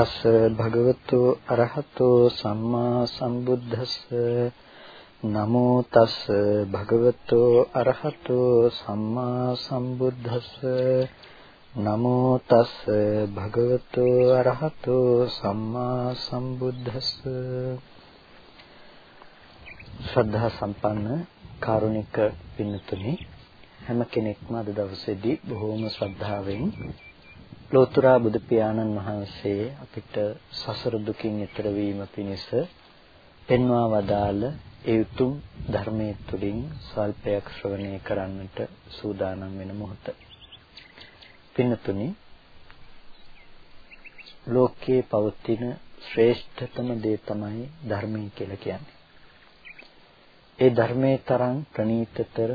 නමෝ තස් භගවතු අරහතෝ සම්මා සම්බුද්දස්ස නමෝ තස් භගවතු අරහතෝ සම්මා සම්බුද්දස්ස නමෝ තස් භගවතු අරහතෝ සම්මා සම්බුද්දස්ස ශ්‍රද්ධා සම්පන්න කාරුණික පින්තුනි හැම කෙනෙක්ම අද දවසේදී බොහෝම ශ්‍රද්ධාවෙන් ලෝතර බුදු පියාණන් වහන්සේ අපිට සසර දුකින් ඈතර වීම පිණිස පෙන්වා වදාළ ඒ උතුම් ධර්මයේ තුලින් සල්පයක් ශ්‍රවණය කරන්නට සූදානම් වෙන මොහොත. පින්නතුනි ලෝකයේ පවතින ශ්‍රේෂ්ඨතම දේ තමයි ධර්මය කියලා කියන්නේ. ඒ ධර්මයේ තරම් ප්‍රණීතතර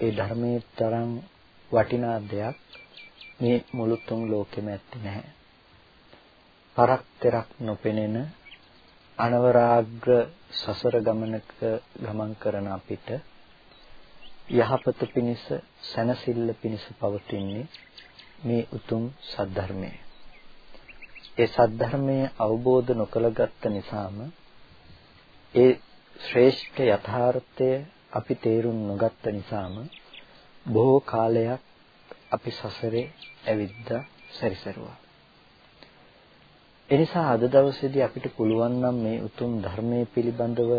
ඒ ධර්මයේ තරම් වටිනා දෙයක් මේ මුළු තුන් ලෝකෙම ඇත්තේ නැහැ. පරක් තෙරක් නොපෙනෙන අනවරාග්‍ර සසර ගමනක ගමන් කරන අපිට යහපත පිණිස සැනසෙල්ල පිණිස පවතින්නේ මේ උතුම් සද්ධර්මය. ඒ සද්ධර්මය අවබෝධ නොකළගත්ත නිසාම ඒ ශ්‍රේෂ්ඨ යථාර්ථය අපි තේරුම් නොගත්ත නිසාම බොහෝ කාලයක් අපි සසරේ ඇවිද්දා සැරිසරුවා. එනිසා අද දවසේදී අපිට පුළුවන් නම් මේ උතුම් ධර්මයේ පිළිබඳව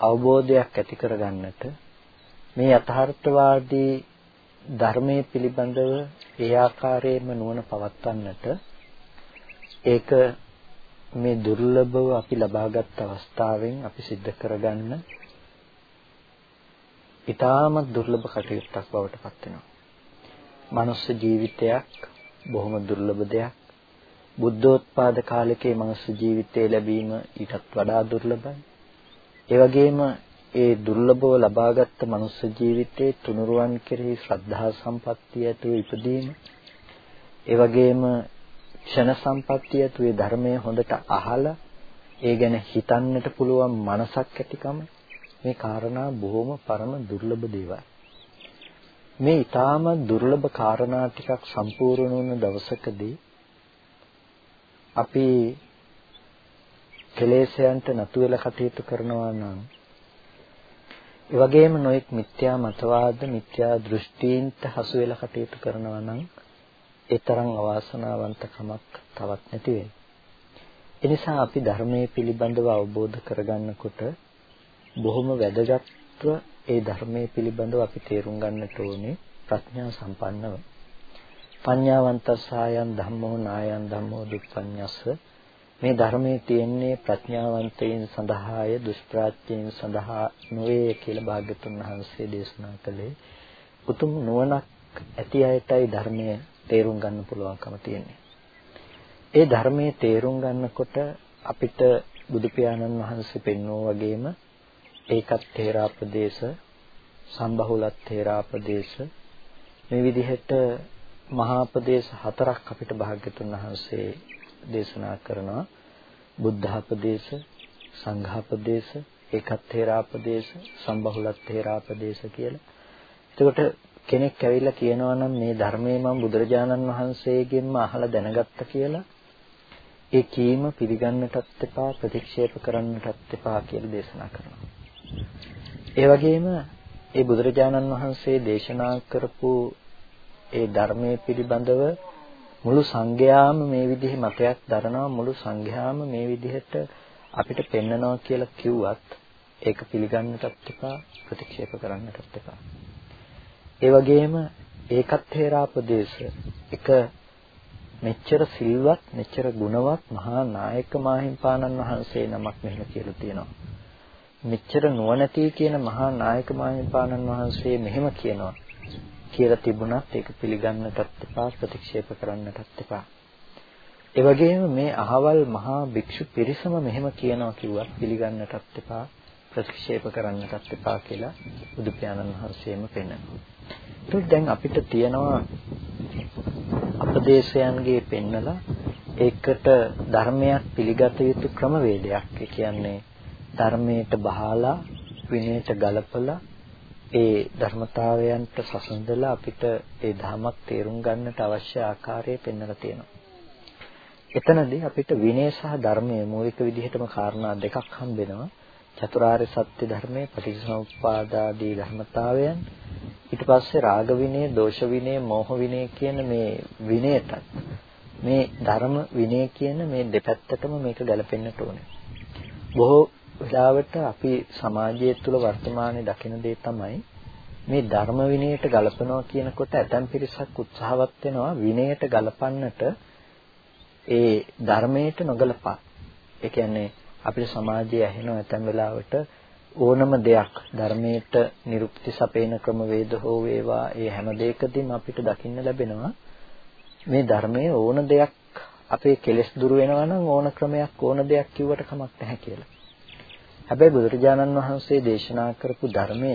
අවබෝධයක් ඇති කරගන්නට මේ යථාර්ථවාදී ධර්මයේ පිළිබඳව ඒ ආකාරයෙන්ම නුවණ පවත්වන්නට ඒක මේ දුර්ලභව අපි ලබාගත් අවස්ථාවෙන් අපි සිද්ධ කරගන්න ඊටමත් දුර්ලභ කටයුත්තක් බවට පත් වෙනවා. මනුස්ස ජීවිතයක් බොහොම දුර්ලභ දෙයක්. බුද්ධෝත්පාද කාලයේ මනුස්ස ජීවිතය ලැබීම ඊටත් වඩා දුර්ලභයි. ඒ වගේම ඒ දුර්ලභව ලබාගත් මනුස්ස ජීවිතයේ තුනුරුවන් කෙරෙහි ශ්‍රද්ධා සම්පත්තිය ඇතුව ඉපදීම ඒ වගේම ක්ෂණ සම්පත්තිය ඇතුවේ ධර්මයේ හොඳට අහලා ඒ ගැන හිතන්නට පුළුවන් මනසක් ඇතිකම මේ කාරණා බොහොම පරම දුර්ලභ දේවල්. මේ ඊටාම දුර්ලභ කාරණා ටිකක් සම්පූර්ණ වුණ දවසකදී අපි කෙලෙසයන්ට නතු වෙලා කටයුතු කරනවා නම් ඒ වගේම නොඑක් මිත්‍යා මතවාද මිත්‍යා දෘෂ්ටීන්ට හසු වෙලා කටයුතු කරනවා නම් ඒ තරම් අවාසනාවන්තකමක් තවත් නැති වෙයි. එනිසා අපි ධර්මයේ පිළිබඳව අවබෝධ කරගන්නකොට බොහොම වැදගත්ව ඒ ධර්මයේ පිළිබඳව අපි තේරුම් ගන්නට ඕනේ ප්‍රඥා සම්පන්නව. පඤ්ඤාවන්තසායන් ධම්මෝ නායන් ධම්මෝ දුප්පඤ්ඤස්ස මේ ධර්මයේ තියෙන්නේ ප්‍රඥාවන්තයින් සඳහාය දුෂ්ප්‍රාඥයින් සඳහා නොවේ කියලා භාග්‍යතුන් වහන්සේ දේශනා කළේ උතුම් නුවණක් ඇති අයටයි ධර්මයේ තේරුම් ගන්න පුළුවන්කම තියෙන්නේ. ඒ ධර්මයේ තේරුම් ගන්නකොට අපිට බුදු පියාණන් වහන්සේ පෙන්වෝ වගේම ඒකත් තේරාපදේශ සම්බහුලත් තේරාපදේශ මේ විදිහට මහාපදේශ හතරක් අපිට භාග්‍යතුන් වහන්සේ දේශනා කරනවා බුද්ධාපදේශ සංඝාපදේශ ඒකත් තේරාපදේශ සම්බහුලත් තේරාපදේශ කියලා. එතකොට කෙනෙක් ඇවිල්ලා කියනවා නම් මේ ධර්මයේ මම බුදුරජාණන් වහන්සේගෙන්ම අහලා දැනගත්ත කියලා ඒ කීම පිළිගන්නටත් එපා ප්‍රතික්ෂේප කරන්නටත් එපා කියලා දේශනා කරනවා. ඒ වගේම ඒ බුදුරජාණන් වහන්සේ දේශනා කරපු ඒ ධර්මයේ පිළිබඳව මුළු සංඝයාම මේ විදිහේ මතයක් දරනවා මුළු සංඝයාම මේ විදිහට අපිට පෙන්නනවා කියලා කිව්වත් ඒක පිළිගන්නටත් එපා ප්‍රතික්ෂේප කරන්නටත් එපා. ඒ වගේම ඒකත් හේරාපදේශ එක මෙච්චර සිල්වත් මෙච්චර ගුණවත් මහා නායක මාහිම්පාණන් වහන්සේ නමක් මෙහෙම කියලා තියෙනවා. මෙච්චර නුවණැති කියන මහා නායක මාහිමිපාණන් වහන්සේ මෙහෙම කියනවා කියලා තිබුණත් ඒක පිළිගන්නටත් එපා ප්‍රතික්ෂේප කරන්නටත් එපා. ඒ වගේම මේ අහවල් මහා භික්ෂු පිරිසම මෙහෙම කියනවා කිව්වත් පිළිගන්නටත් එපා ප්‍රතික්ෂේප කරන්නටත් එපා කියලා බුදු පියාණන් වහන්සේම පෙන්වනවා. ඒත් දැන් අපිට තියෙනවා අපදේශයන්ගේ පෙන්නලා ඒකට ධර්මයක් පිළිගත යුතු ක්‍රමවේදයක්. ඒ කියන්නේ ධර්මයට බහලා විනයට ගලපලා ඒ ධර්මතාවයන්ට සසඳලා අපිට ඒ ධමයක් තේරුම් ගන්නට අවශ්‍ය ආකාරය පෙන්වලා තියෙනවා. එතනදී අපිට විනය සහ ධර්මයේ මූලික විදිහටම කාරණා දෙකක් හම්බෙනවා. චතුරාර්ය සත්‍ය ධර්මයේ පටිච්චසමුප්පාදාදී ධර්මතාවයන් ඊට පස්සේ රාග විනය, දෝෂ විනය, මෝහ විනය කියන මේ විනයටත් මේ ධර්ම විනය කියන මේ දෙපැත්තටම මේක ගැලපෙන්නට ඕනේ. බොහෝ වෙලාවට අපි සමාජය තුළ වර්තමානයේ දකින දේ තමයි මේ ධර්ම විනයට ගලපනවා කියනකොට ඇතැම් පිරිසක් උත්සාහවත් වෙනවා විනයට ගලපන්නට ඒ ධර්මයට නොගලපා. ඒ කියන්නේ අපේ සමාජයේ ඇහෙන ඇතැම් වෙලාවට ඕනම දෙයක් ධර්මයට නිරුක්ති සපේන ක්‍රම වේද හෝ වේවා ඒ හැම දෙයකදීම අපිට දකින්න ලැබෙනවා මේ ධර්මයේ ඕන දෙයක් අපේ කෙලෙස් දුරු වෙනවා නම් ඕන ක්‍රමයක් ඕන දෙයක් කිව්වට කමක් නැහැ කියලා. හැබැයි බුදුරජාණන් වහන්සේ දේශනා කරපු ධර්මය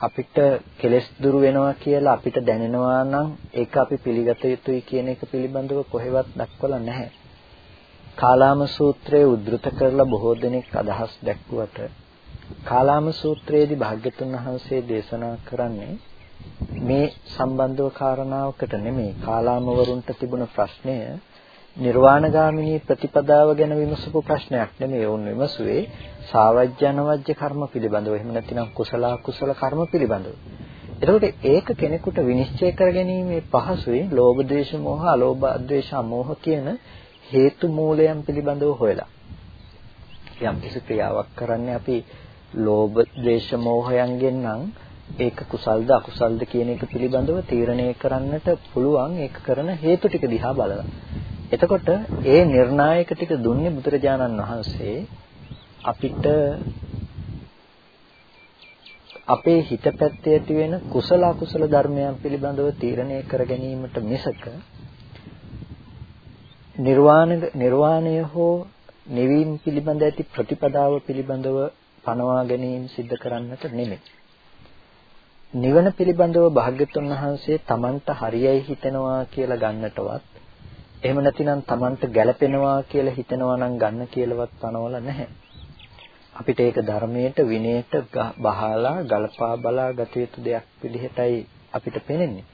අපිට කෙලෙස් දුරු වෙනවා කියලා අපිට දැනෙනවා නම් ඒක අපි පිළිගත යුතුයි කියන එක පිළිබඳව කොහෙවත් දක්වලා නැහැ. කාලාම සූත්‍රයේ උද්දෘත කරලා බොහෝ දෙනෙක් අදහස් දැක්වුවට කාලාම සූත්‍රයේදී භාග්‍යතුන් වහන්සේ දේශනා කරන්නේ මේ සම්බන්ධව කාරණාවකට නෙමෙයි කාලාම වරුන්ට තිබුණ ප්‍රශ්නය නිර්වාණගාමිනී ප්‍රතිපදාව ගැන විමසපු ප්‍රශ්නයක් නෙමෙයි වුන් විමසුවේ සාවජ්‍යනවජ්‍ය කර්ම පිළිබඳව එහෙම නැත්නම් කුසල කුසල කර්ම පිළිබඳව. එතකොට ඒක කෙනෙකුට විනිශ්චය කරගැනීමේ පහසුයි ලෝභ ද්වේෂ මෝහ අලෝභ ද්වේෂ මෝහ කියන හේතු මූලයන් පිළිබඳව හොයලා. යම් කිසි ක්‍රියාවක් කරන්නේ අපි ලෝභ ද්වේෂ මෝහයන්ගෙන් නම් ඒක කුසල්ද අකුසල්ද කියන එක පිළිබඳව තීරණය කරන්නට පුළුවන් ඒක කරන හේතු ටික දිහා බලලා. එතකොට ඒ නිර්ණායක ටික දුන්නේ බුදුරජාණන් වහන්සේ අපිට අපේ හිත පැත්තේ ඇති වෙන කුසල අකුසල ධර්මයන් පිළිබඳව තීරණය කර ගැනීමට මිසක නිර්වාණ නිර්වාණය හෝ නිවීම පිළිබඳ ඇති ප්‍රතිපදාව පිළිබඳව පනවා ගැනීම සිද්ධ කරන්නට නෙමෙයි. නිවන පිළිබඳව භාග්‍යතුන් වහන්සේ Tamanට හරියයි හිතෙනවා කියලා ගන්නටවත් එහෙම නැතිනම් Tamanට ගැළපෙනවා කියලා හිතෙනවා නම් ගන්න කියලාවත් පනවලා නැහැ. අපිට ඒක ධර්මයට විනයට බහලා ගලපා බලා ගත යුතු දෙයක් විදිහටයි අපිට පේන්නේ.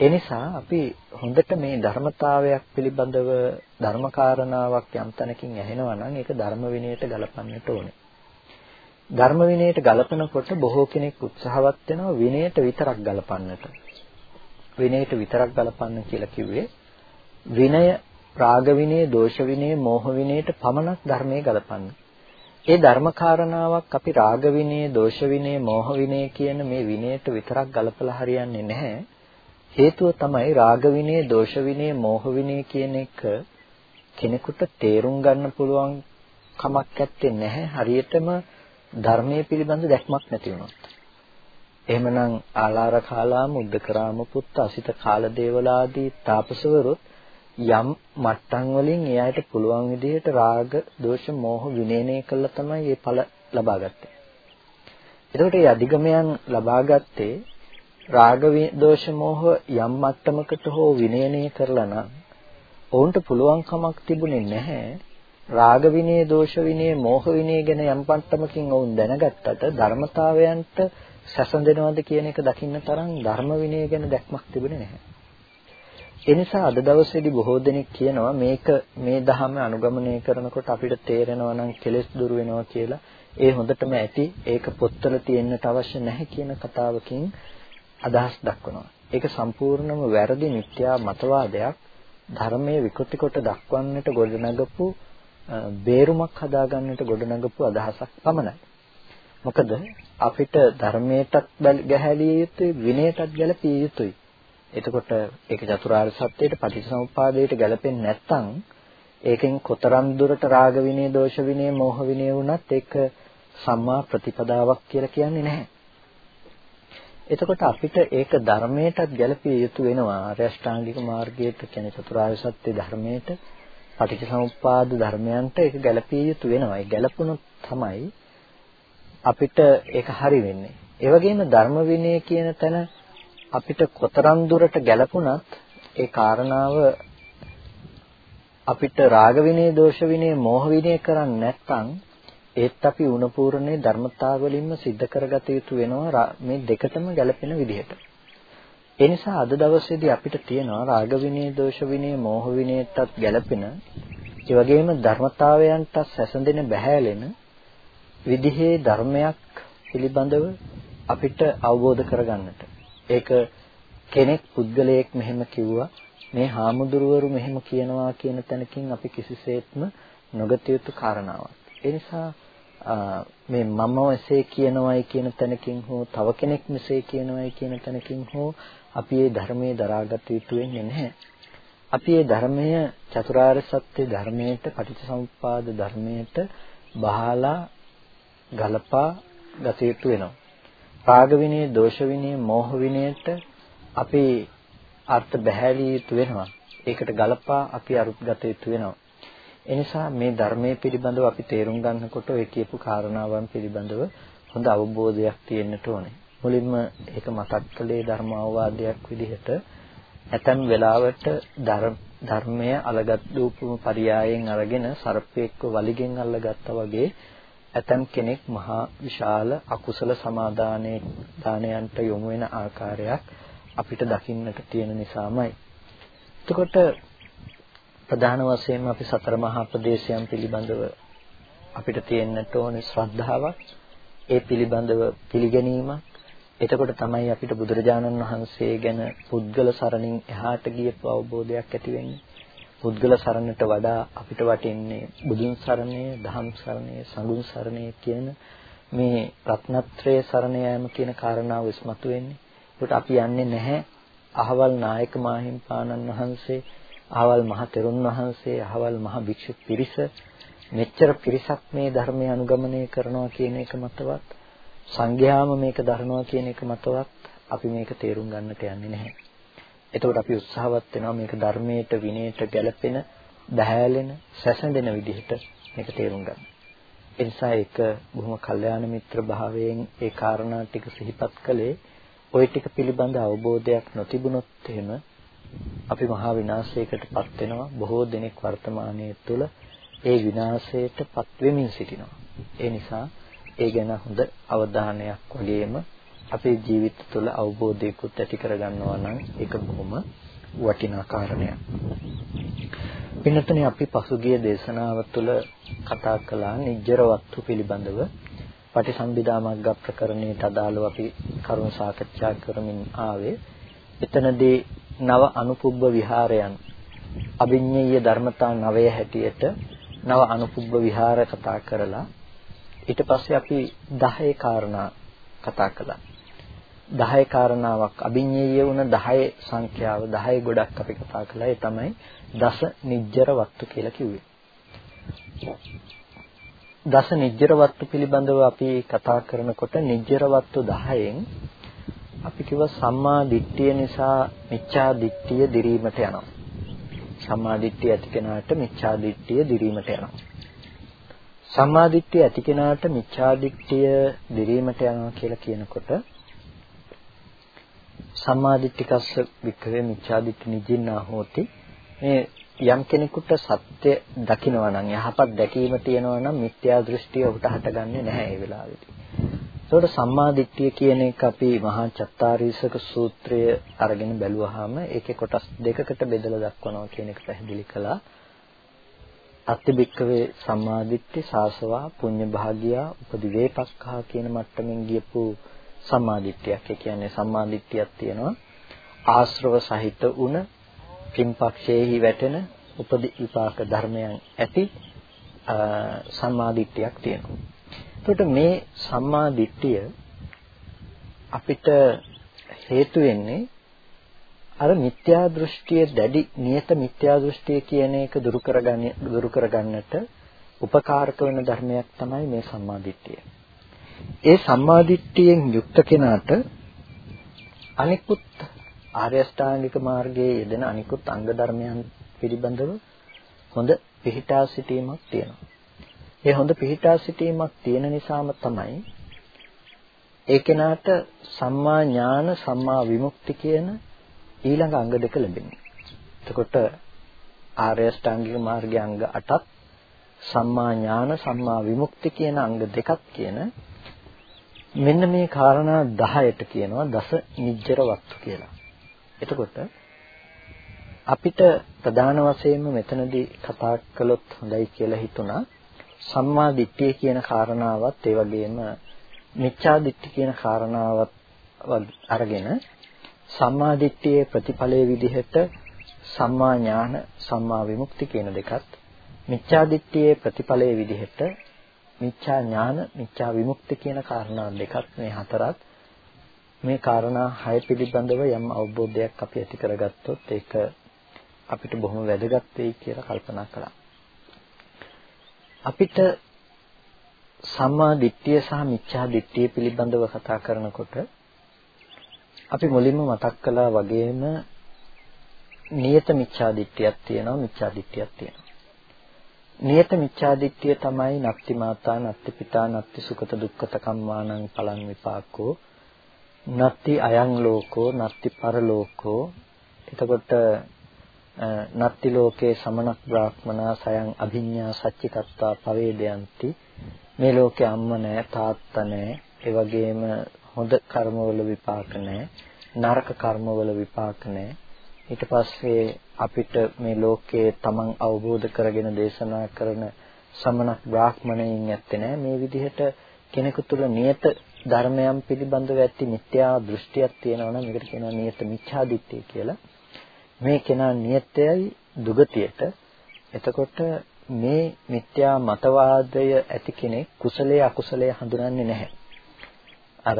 ඒ නිසා අපි හොඳට මේ ධර්මතාවයක් පිළිබඳව ධර්මකාරණාවක් යම් තැනකින් ඇහෙනවා නම් ඒක ධර්ම විනයට ගලපන්නට ඕනේ. ධර්ම විනයට ගලපනකොට බොහෝ කෙනෙක් උත්සාහවත් වෙනවා විනයට විතරක් ගලපන්නට. විනයට විතරක් ගලපන්න කියලා කිව්වේ විනය රාග විනය, දෝෂ විනය, මෝහ විනයට පමණක් ධර්මයේ ගලපන්න. ඒ ධර්මකාරණාවක් අපි රාග විනය, දෝෂ විනය, මෝහ විනය කියන මේ විනයට විතරක් ගලපලා හරියන්නේ නැහැ. හේතුව තමයි රාග විනය, දෝෂ විනය, මෝහ විනය කියන එක කෙනෙකුට තේරුම් ගන්න පුළුවන් කමක් නැත්තේ නැහැ. හරියටම ධර්මයේ පිළිබඳ දැක්මක් නැති වුණොත්. එහෙමනම් ආලාර කාලාම උද්දකරාම පුත්ත අසිත කාලදේවලාදී තාපසවරුත් යම් මට්ටම් වලින් එයාට පුළුවන් විදිහට රාග, දෝෂ, මෝහ විනයනය කළා තමයි මේ ඵල ලබා ගත්තේ. එතකොට මේ අධිගමයන් ලබා ගත්තේ රාග, දෝෂ, මෝහ යම් මට්ටමකට හෝ විනයනය කරලා නම් ඔවුන්ට පුළුවන් කමක් තිබුණේ නැහැ රාග විනය, දෝෂ විනය, මෝහ විනය ගැන යම් පට්ටමකින් ඔවුන් දැනගත්තට ධර්මතාවයන්ට සැසඳෙනවද කියන එක දකින්න තරම් ධර්ම විනය ගැන දැක්මක් තිබුණේ නැහැ. ඒ නිසා අද දවසේදී බොහෝ දෙනෙක් කියනවා මේක මේ ධහම අනුගමනය කරනකොට අපිට තේරෙනවා නම් කෙලෙස් දුරු වෙනවා කියලා. ඒ හොඳටම ඇති. ඒක පොත්වල තියෙන්නට අවශ්‍ය නැහැ කියන කතාවකින් අදහස් දක්වනවා. ඒක සම්පූර්ණම වැරදි මිත්‍යා මතවාදයක්. ධර්මයේ විකෘති කොට දක්වන්නට ගොඩනගපු බේරුමක් හදාගන්නට ගොඩනගපු අදහසක් පමණයි. මොකද අපිට ධර්මයටත් ගැහැලිය යුතුයි විනයටත් ගැලපිය යුතුයි. එතකොට ඒක චතුරාර්ය සත්‍යයට පටිච්චසමුප්පාදයට ගැලපෙන්නේ නැත්නම් ඒකෙන් කොතරම් දුරට රාග විනය, දෝෂ විනය, මෝහ විනය වුණත් ඒක සම්මා ප්‍රතිපදාවක් කියලා කියන්නේ නැහැ. එතකොට අපිට ඒක ධර්මයටත් ගැලපිය යුතු වෙනවා. ආර්යෂ්ටාංගික මාර්ගයට කියන්නේ චතුරාර්ය සත්‍ය ධර්මයට පටිච්චසමුප්පාද ධර්මයන්ට ඒක ගැලපිය යුතු වෙනවා. ඒ ගැලපුණොත් තමයි අපිට ඒක හරි වෙන්නේ. ඒ වගේම ධර්ම විනය කියන තැන අපිට කොතරම් දුරට ගැලපුණත් ඒ කාරණාව අපිට රාග විනේ දෝෂ විනේ මෝහ විනේ කරන්නේ නැත්නම් ඒත් අපි උණපූර්ණේ ධර්මතාව වලින්ම සිද්ධ කරගත යුතු වෙනවා මේ දෙකටම ගැළපෙන විදිහට. ඒ නිසා අද දවසේදී අපිට තියෙනවා රාග විනේ, දෝෂ විනේ, මෝහ විනේටත් ගැළපෙන, ඒ වගේම ධර්මතාවයන්ට සැසඳෙන බහැලෙන විදිහේ ධර්මයක් පිළිබඳව අපිට අවබෝධ කරගන්නට. ඒක කෙනෙක් පුද්ගලයෙක් මෙහෙම කිව්වා මේ හාමුදුරුවරු මෙහෙම කියනවා කියන තැනකින් අපි කිසිසේත්ම නොගත යුතු කාරණාවක්. ඒ නිසා මේ මම එසේ කියනවායි කියන තැනකින් හෝ තව කෙනෙක් මෙසේ කියනවායි කියන තැනකින් හෝ අපි මේ ධර්මයේ දරාගත යුතු වෙන්නේ නැහැ. අපි මේ ධර්මය චතුරාර්ය සත්‍ය ධර්මයට පටිච්චසමුප්පාද ධර්මයට බහලා ගලපා ගත යුතු වෙනවා. රාග විනය, දෝෂ විනය, මෝහ විනයට අපි අර්ථ බහැලිය යුතු වෙනවා. ඒකට ගලපා අපි අරුත් ගත යුතු වෙනවා. එනිසා මේ ධර්මයේ පිළිබඳව අපි තේරුම් ගන්නකොට ඔය කියපු කාරණාවන් පිළිබඳව හොඳ අවබෝධයක් තියෙන්නට ඕනේ. මුලින්ම ඒක මතක් කළේ ධර්ම අවවාදයක් විදිහට ඇතැම් වෙලාවට ධර්මය අලගත් දූපම පරියායෙන් අරගෙන සර්පෙක්ව වලිගෙන් අල්ලගත්තා වගේ ඇතම් කෙනෙක් මහා විශාල අකුසල සමාදානයේ දානයන්ට යොමු වෙන ආකාරයක් අපිට දකින්නට තියෙන නිසාමයි. එතකොට ප්‍රධාන වශයෙන්ම අපි සතර මහා ප්‍රදේශයන් පිළිබඳව අපිට තියෙන්නට ඕනේ ශ්‍රද්ධාවක් ඒ පිළිබඳව පිළිගැනීමක් එතකොට තමයි අපිට බුදුරජාණන් වහන්සේ ගැන පුද්ගල සරණින් එහාට ගියපු අවබෝධයක් ඇති වෙන්නේ පුද්ගල සරණට වඩා අපිට වටින්නේ බුදුන් සරණේ, දහම් සරණේ, සංඝුන් සරණේ කියන මේ රත්නත්‍රයේ සරණ යාම කියන කාරණාව ඉස්මතු වෙන්නේ. ඒකට අපි යන්නේ නැහැ අහවල් නායක මාහිම්පාණන් වහන්සේ, අහවල් මහ තෙරුන් වහන්සේ, අහවල් මහ භික්ෂු පිරිස මෙච්චර පිරිසක් මේ ධර්මය අනුගමනය කරනවා කියන එක මතවත් සංඝයාම මේක දරනවා කියන එක මතවත් අපි මේක තේරුම් ගන්නට යන්නේ නැහැ. එතකොට අපි උත්සාහවත් වෙනවා මේක ධර්මයට විනයට ගැළපෙන බහැලෙන සැසඳෙන විදිහට මේක තේරුම් ගන්න. ඒ නිසා ඒක බොහොම කල්යාණ මිත්‍ර භාවයෙන් ඒ කාරණා ටික සිහිපත් කළේ ওই ටික පිළිබඳ අවබෝධයක් නොතිබුණොත් එහෙම අපි මහා විනාශයකටපත් වෙනවා බොහෝ දෙනෙක් වර්තමානයේ තුල ඒ විනාශයටපත් වෙමින් සිටිනවා. ඒ නිසා ඒ ගැන හොඳ අවධානයක් වගේම අපේ ජීවිත තුළ අවබෝධයකුත් ඇති කරගන්නවා නම් ඒක බොහොම වටිනා කාරණයක්. පින්නතනේ අපි පසුගිය දේශනාව තුළ කතා කළා නිජ්ජර වස්තු පිළිබඳව පටිසම්භිදා මග්ග ප්‍රකරණයට අදාළව අපි කරුණු සාකච්ඡා කරමින් ආවේ. එතනදී නව අනුපුබ්බ විහාරයන් අභිඤ්ඤේය ධර්මතා නවය හැටියට නව අනුපුබ්බ විහාර කතා කරලා ඊට පස්සේ අපි 10 කාරණා කතා කළා. 10 කාරණාවක් අභිඤ්ඤේය වුණ 10 සංඛ්‍යාව 10 ගොඩක් අපි කතා කළා. ඒ තමයි දස නිජ්ජර වත්තු කියලා කිව්වේ. දස නිජ්ජර වත්තු පිළිබඳව අපි කතා කරනකොට නිජ්ජර වත්තු 10න් අපි කිව්ව සම්මා දිට්ඨිය නිසා මිච්ඡා දිට්ඨිය දිරීමට යනවා. සම්මා දිට්ඨිය ඇති කෙනාට මිච්ඡා දිට්ඨිය දිරීමට යනවා. සම්මා දිට්ඨිය ඇති කෙනාට මිච්ඡා දිට්ඨිය දිරීමට යනවා කියලා කියනකොට සම්මාදිට්ඨිකස්ස වික්‍රේ මිච්ඡාදිට්ඨි නිජින්නා හෝති මේ යම් කෙනෙකුට සත්‍ය දකිනවා නම් යහපත් දැකීම තියෙනවා නම් මිත්‍යා දෘෂ්ටිය ඔහුට හටගන්නේ නැහැ ඒ වෙලාවේදී. ඒකට සම්මාදිට්ඨිය කියන එක අපි මහා චත්තාරීසක සූත්‍රය අරගෙන බැලුවාම ඒකේ කොටස් දෙකකට බෙදලා දක්වනවා කියන එක පැහැදිලි කළා. අත්තිබික්කවේ සම්මාදිට්ඨි සාසවා පුඤ්ඤ භාගියා උපදිවේපක්ඛා කියන මට්ටමින් ගියපු සම්මාදිට්ඨියක්. ඒ කියන්නේ සම්මාදිට්ඨියක් තියෙනවා ආශ්‍රව සහිත උන පින්පක්ෂයේහි වැටෙන උපදි විපාක ධර්මයන් ඇති සම්මාදිට්ඨියක් තියෙනවා. එතකොට මේ සම්මාදිට්ඨිය අපිට හේතු වෙන්නේ අර මිත්‍යා දෘෂ්ටිය දැඩි නියත මිත්‍යා දෘෂ්ටිය කියන එක දුරු කරගන්න දුරු කරගන්නට උපකාරක වෙන ධර්මයක් තමයි මේ සම්මාදිට්ඨිය. ඒ සම්මාදිට්ඨියෙන් යුක්ත කෙනාට අනිකුත් ආර්ය අෂ්ටාංගික මාර්ගයේ යෙදෙන අනිකුත් අංග ධර්මයන් පිළිබඳව හොඳ පිහිටා සිටීමක් තියෙනවා. ඒ හොඳ පිහිටා සිටීමක් තියෙන නිසාම තමයි ඒ කෙනාට සම්මා ඥාන සම්මා විමුක්ති කියන ඊළඟ අංග දෙක ලැබෙන්නේ. එතකොට ආර්ය අෂ්ටාංගික මාර්ගයේ අංග 8ක් සම්මා ඥාන සම්මා විමුක්ති කියන අංග දෙකක් කියන මෙන්න මේ කාරණා 10ට කියනවා දස නිජ්ජර වස්තු කියලා. එතකොට අපිට ප්‍රධාන වශයෙන්ම මෙතනදී කතා කළොත් හොඳයි කියලා හිතුණා සම්මා දිට්ඨිය කියන කාරණාවත් ඒ වගේම මිච්ඡා දිට්ඨි කියන කාරණාවත් අරගෙන සම්මා දිට්ඨියේ ප්‍රතිඵලයේ විදිහට සම්මා ඥාන සම්මා විමුක්ති කියන දෙකත් මිච්ඡා දිට්ඨියේ ප්‍රතිඵලයේ විදිහට මිච්ඡා ඥාන මිච්ඡා විමුක්ති කියන කාරණා දෙකත් මේ හතරත් මේ කාරණා හය පිළිබඳව යම් අවබෝධයක් අපි ඇති කරගත්තොත් ඒක අපිට බොහොම වැදගත් වෙයි කියලා කල්පනා කළා. අපිට සම්මා දිට්ඨිය සහ මිච්ඡා දිට්ඨිය පිළිබඳව කතා කරනකොට අපි මුලින්ම මතක් කළා වගේම නියත මිච්ඡා දිට්ඨියක් තියෙනවා මිච්ඡා දිට්ඨියක් තියෙනවා. නියත මිච්ඡා දිට්ඨිය තමයි නත්ති මාතා නත්ති පිතා නත්ති සුඛත දුක්ඛත කම්මානං පලං විපාකෝ. නත්ති අයං ලෝකෝ නත්ති පරලෝකෝ. එතකොට නත්ති ලෝකේ සමනක් බ්‍රාහ්මනා සයන් අභිඤ්ඤා සච්චිතත්තා පවේදයන්ති. මේ ලෝකේ අම්ම නැහැ තාත්තා නැහැ ඒ වගේම හොඳ කර්මවල විපාක නැහැ නරක කර්මවල විපාක නැහැ ඊට පස්සේ අපිට මේ ලෝකයේ තමන් අවබෝධ කරගෙන දේශනා කරන සමනක් බ්‍රාහ්මණයින් ඇත්තේ නැහැ මේ විදිහට කෙනෙකු තුළ නියත ධර්මයන් පිළිබඳව ඇති මිත්‍යා දෘෂ්ටියක් තියෙනවා නම් මේකට කියනවා නියත මිච්ඡාදිත්‍ය කියලා. මේ කෙනා නියතයයි දුගතියට. එතකොට මේ මිත්‍යා මතවාදය ඇති කෙනෙක් කුසලයේ අකුසලයේ හඳුනන්නේ නැහැ. අර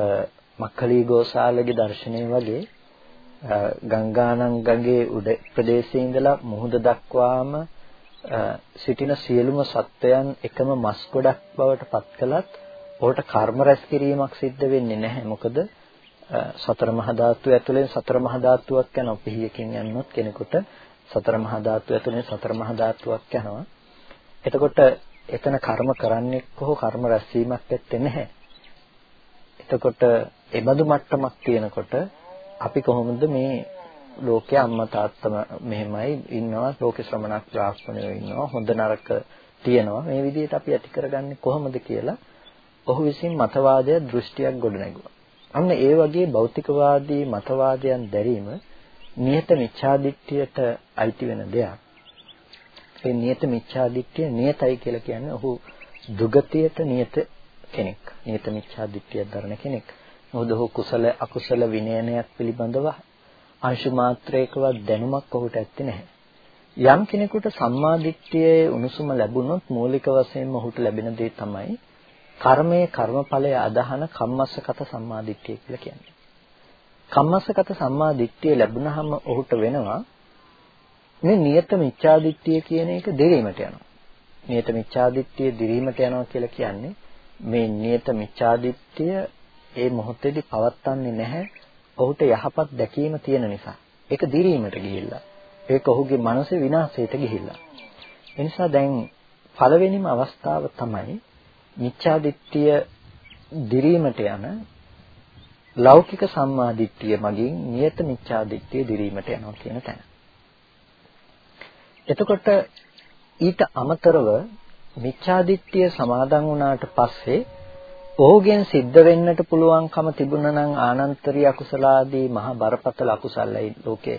මක්ඛලී ගෝසාලගේ දර්ශනය වගේ ගංගානම් ගඟේ උඩ ප්‍රදේශයේ ඉඳලා මුහුද දක්වාම සිටින සියලුම සත්වයන් එකම මස් ගොඩක් බවට පත් කළත් ඔහුට කර්ම රැස් කිරීමක් සිද්ධ වෙන්නේ නැහැ. මොකද සතර මහා ධාතු ඇතුලෙන් සතර මහා ධාතුවක් යන පිහියකින් යනොත් කෙනෙකුට සතර මහා ධාතු ඇතුලෙන් සතර මහා ධාතුවක් යනවා. එතකොට එතන කර්ම කරන්නේ කොහො කර්ම රැස්වීමක් ඇත්තේ නැහැ. එතකොට ඒ බඳු මට්ටමක් තියෙනකොට අපි කොහොමද මේ ලෝකයේ අම්මා තාත්තම මෙහෙමයි ඉන්නවා ලෝකේ ශ්‍රමණක් බ්‍රාහ්මණයෝ ඉන්නවා හොඳ නරක තියෙනවා මේ විදිහට අපි ඇති කරගන්නේ කොහොමද කියලා ඔහු විසින් මතවාදය දෘෂ්ටියක් ගොඩනැගුවා. අන්න ඒ වගේ භෞතිකවාදී මතවාදයන් දැරීම නියත මිච්ඡාදිට්ඨියට අයිති වෙන දෙයක්. ඒ නියත මිච්ඡාදිට්ඨිය නියතයි කියලා කියන්නේ ඔහු දුගතියට නියත කෙනෙක්. නියත මිච්ඡාදිට්ඨිය දරන කෙනෙක්. මොකද ඔහු කුසල අකුසල විනයනයක් පිළිබඳව අංශු මාත්‍රයකවත් දැනුමක් ඔහුට ඇත්තේ නැහැ. යම් කෙනෙකුට සම්මාදිට්ඨියේ උණුසුම ලැබුණොත් මූලික වශයෙන්ම ඔහුට ලැබෙන දේ තමයි කර්මයේ කර්මඵලය අදහන කම්මස්සගත සම්මාදිට්ඨිය කියලා කියන්නේ. කම්මස්සගත සම්මාදිට්ඨිය ලැබුණහම ඔහුට වෙනවා මේ නියත මිච්ඡාදිට්ඨිය කියන එක දෙරීමට යනවා. නියත මිච්ඡාදිට්ඨිය දිරීමට යනවා කියලා කියන්නේ මේ නියත මිච්ඡාදිට්ඨිය ඒ මොහොතේදී පවත්න්නේ නැහැ. ඔහුට යහපත් දැකීම තියෙන නිසා. ඒක දිරීමට ගිහිල්ලා. ඒක ඔහුගේ මනසේ විනාශයට ගිහිල්ලා. ඒ නිසා දැන් පළවෙනිම අවස්ථාව තමයි මිච්ඡාදිට්ඨිය දිරීමට යන ලෞකික සම්මාදිට්ඨිය මගින් නියත මිච්ඡාදිට්ඨිය දිරීමට යනවා කියන තැන. එතකොට ඊට අමතරව මිච්ඡාදිට්ඨිය සමාදන් වුණාට පස්සේ ඔහුගෙන් සිද්ධ වෙන්නට පුළුවන්කම තිබුණා නම් ආනන්තරිය අකුසලාදී මහා බරපතල අකුසලයි ලෝකේ.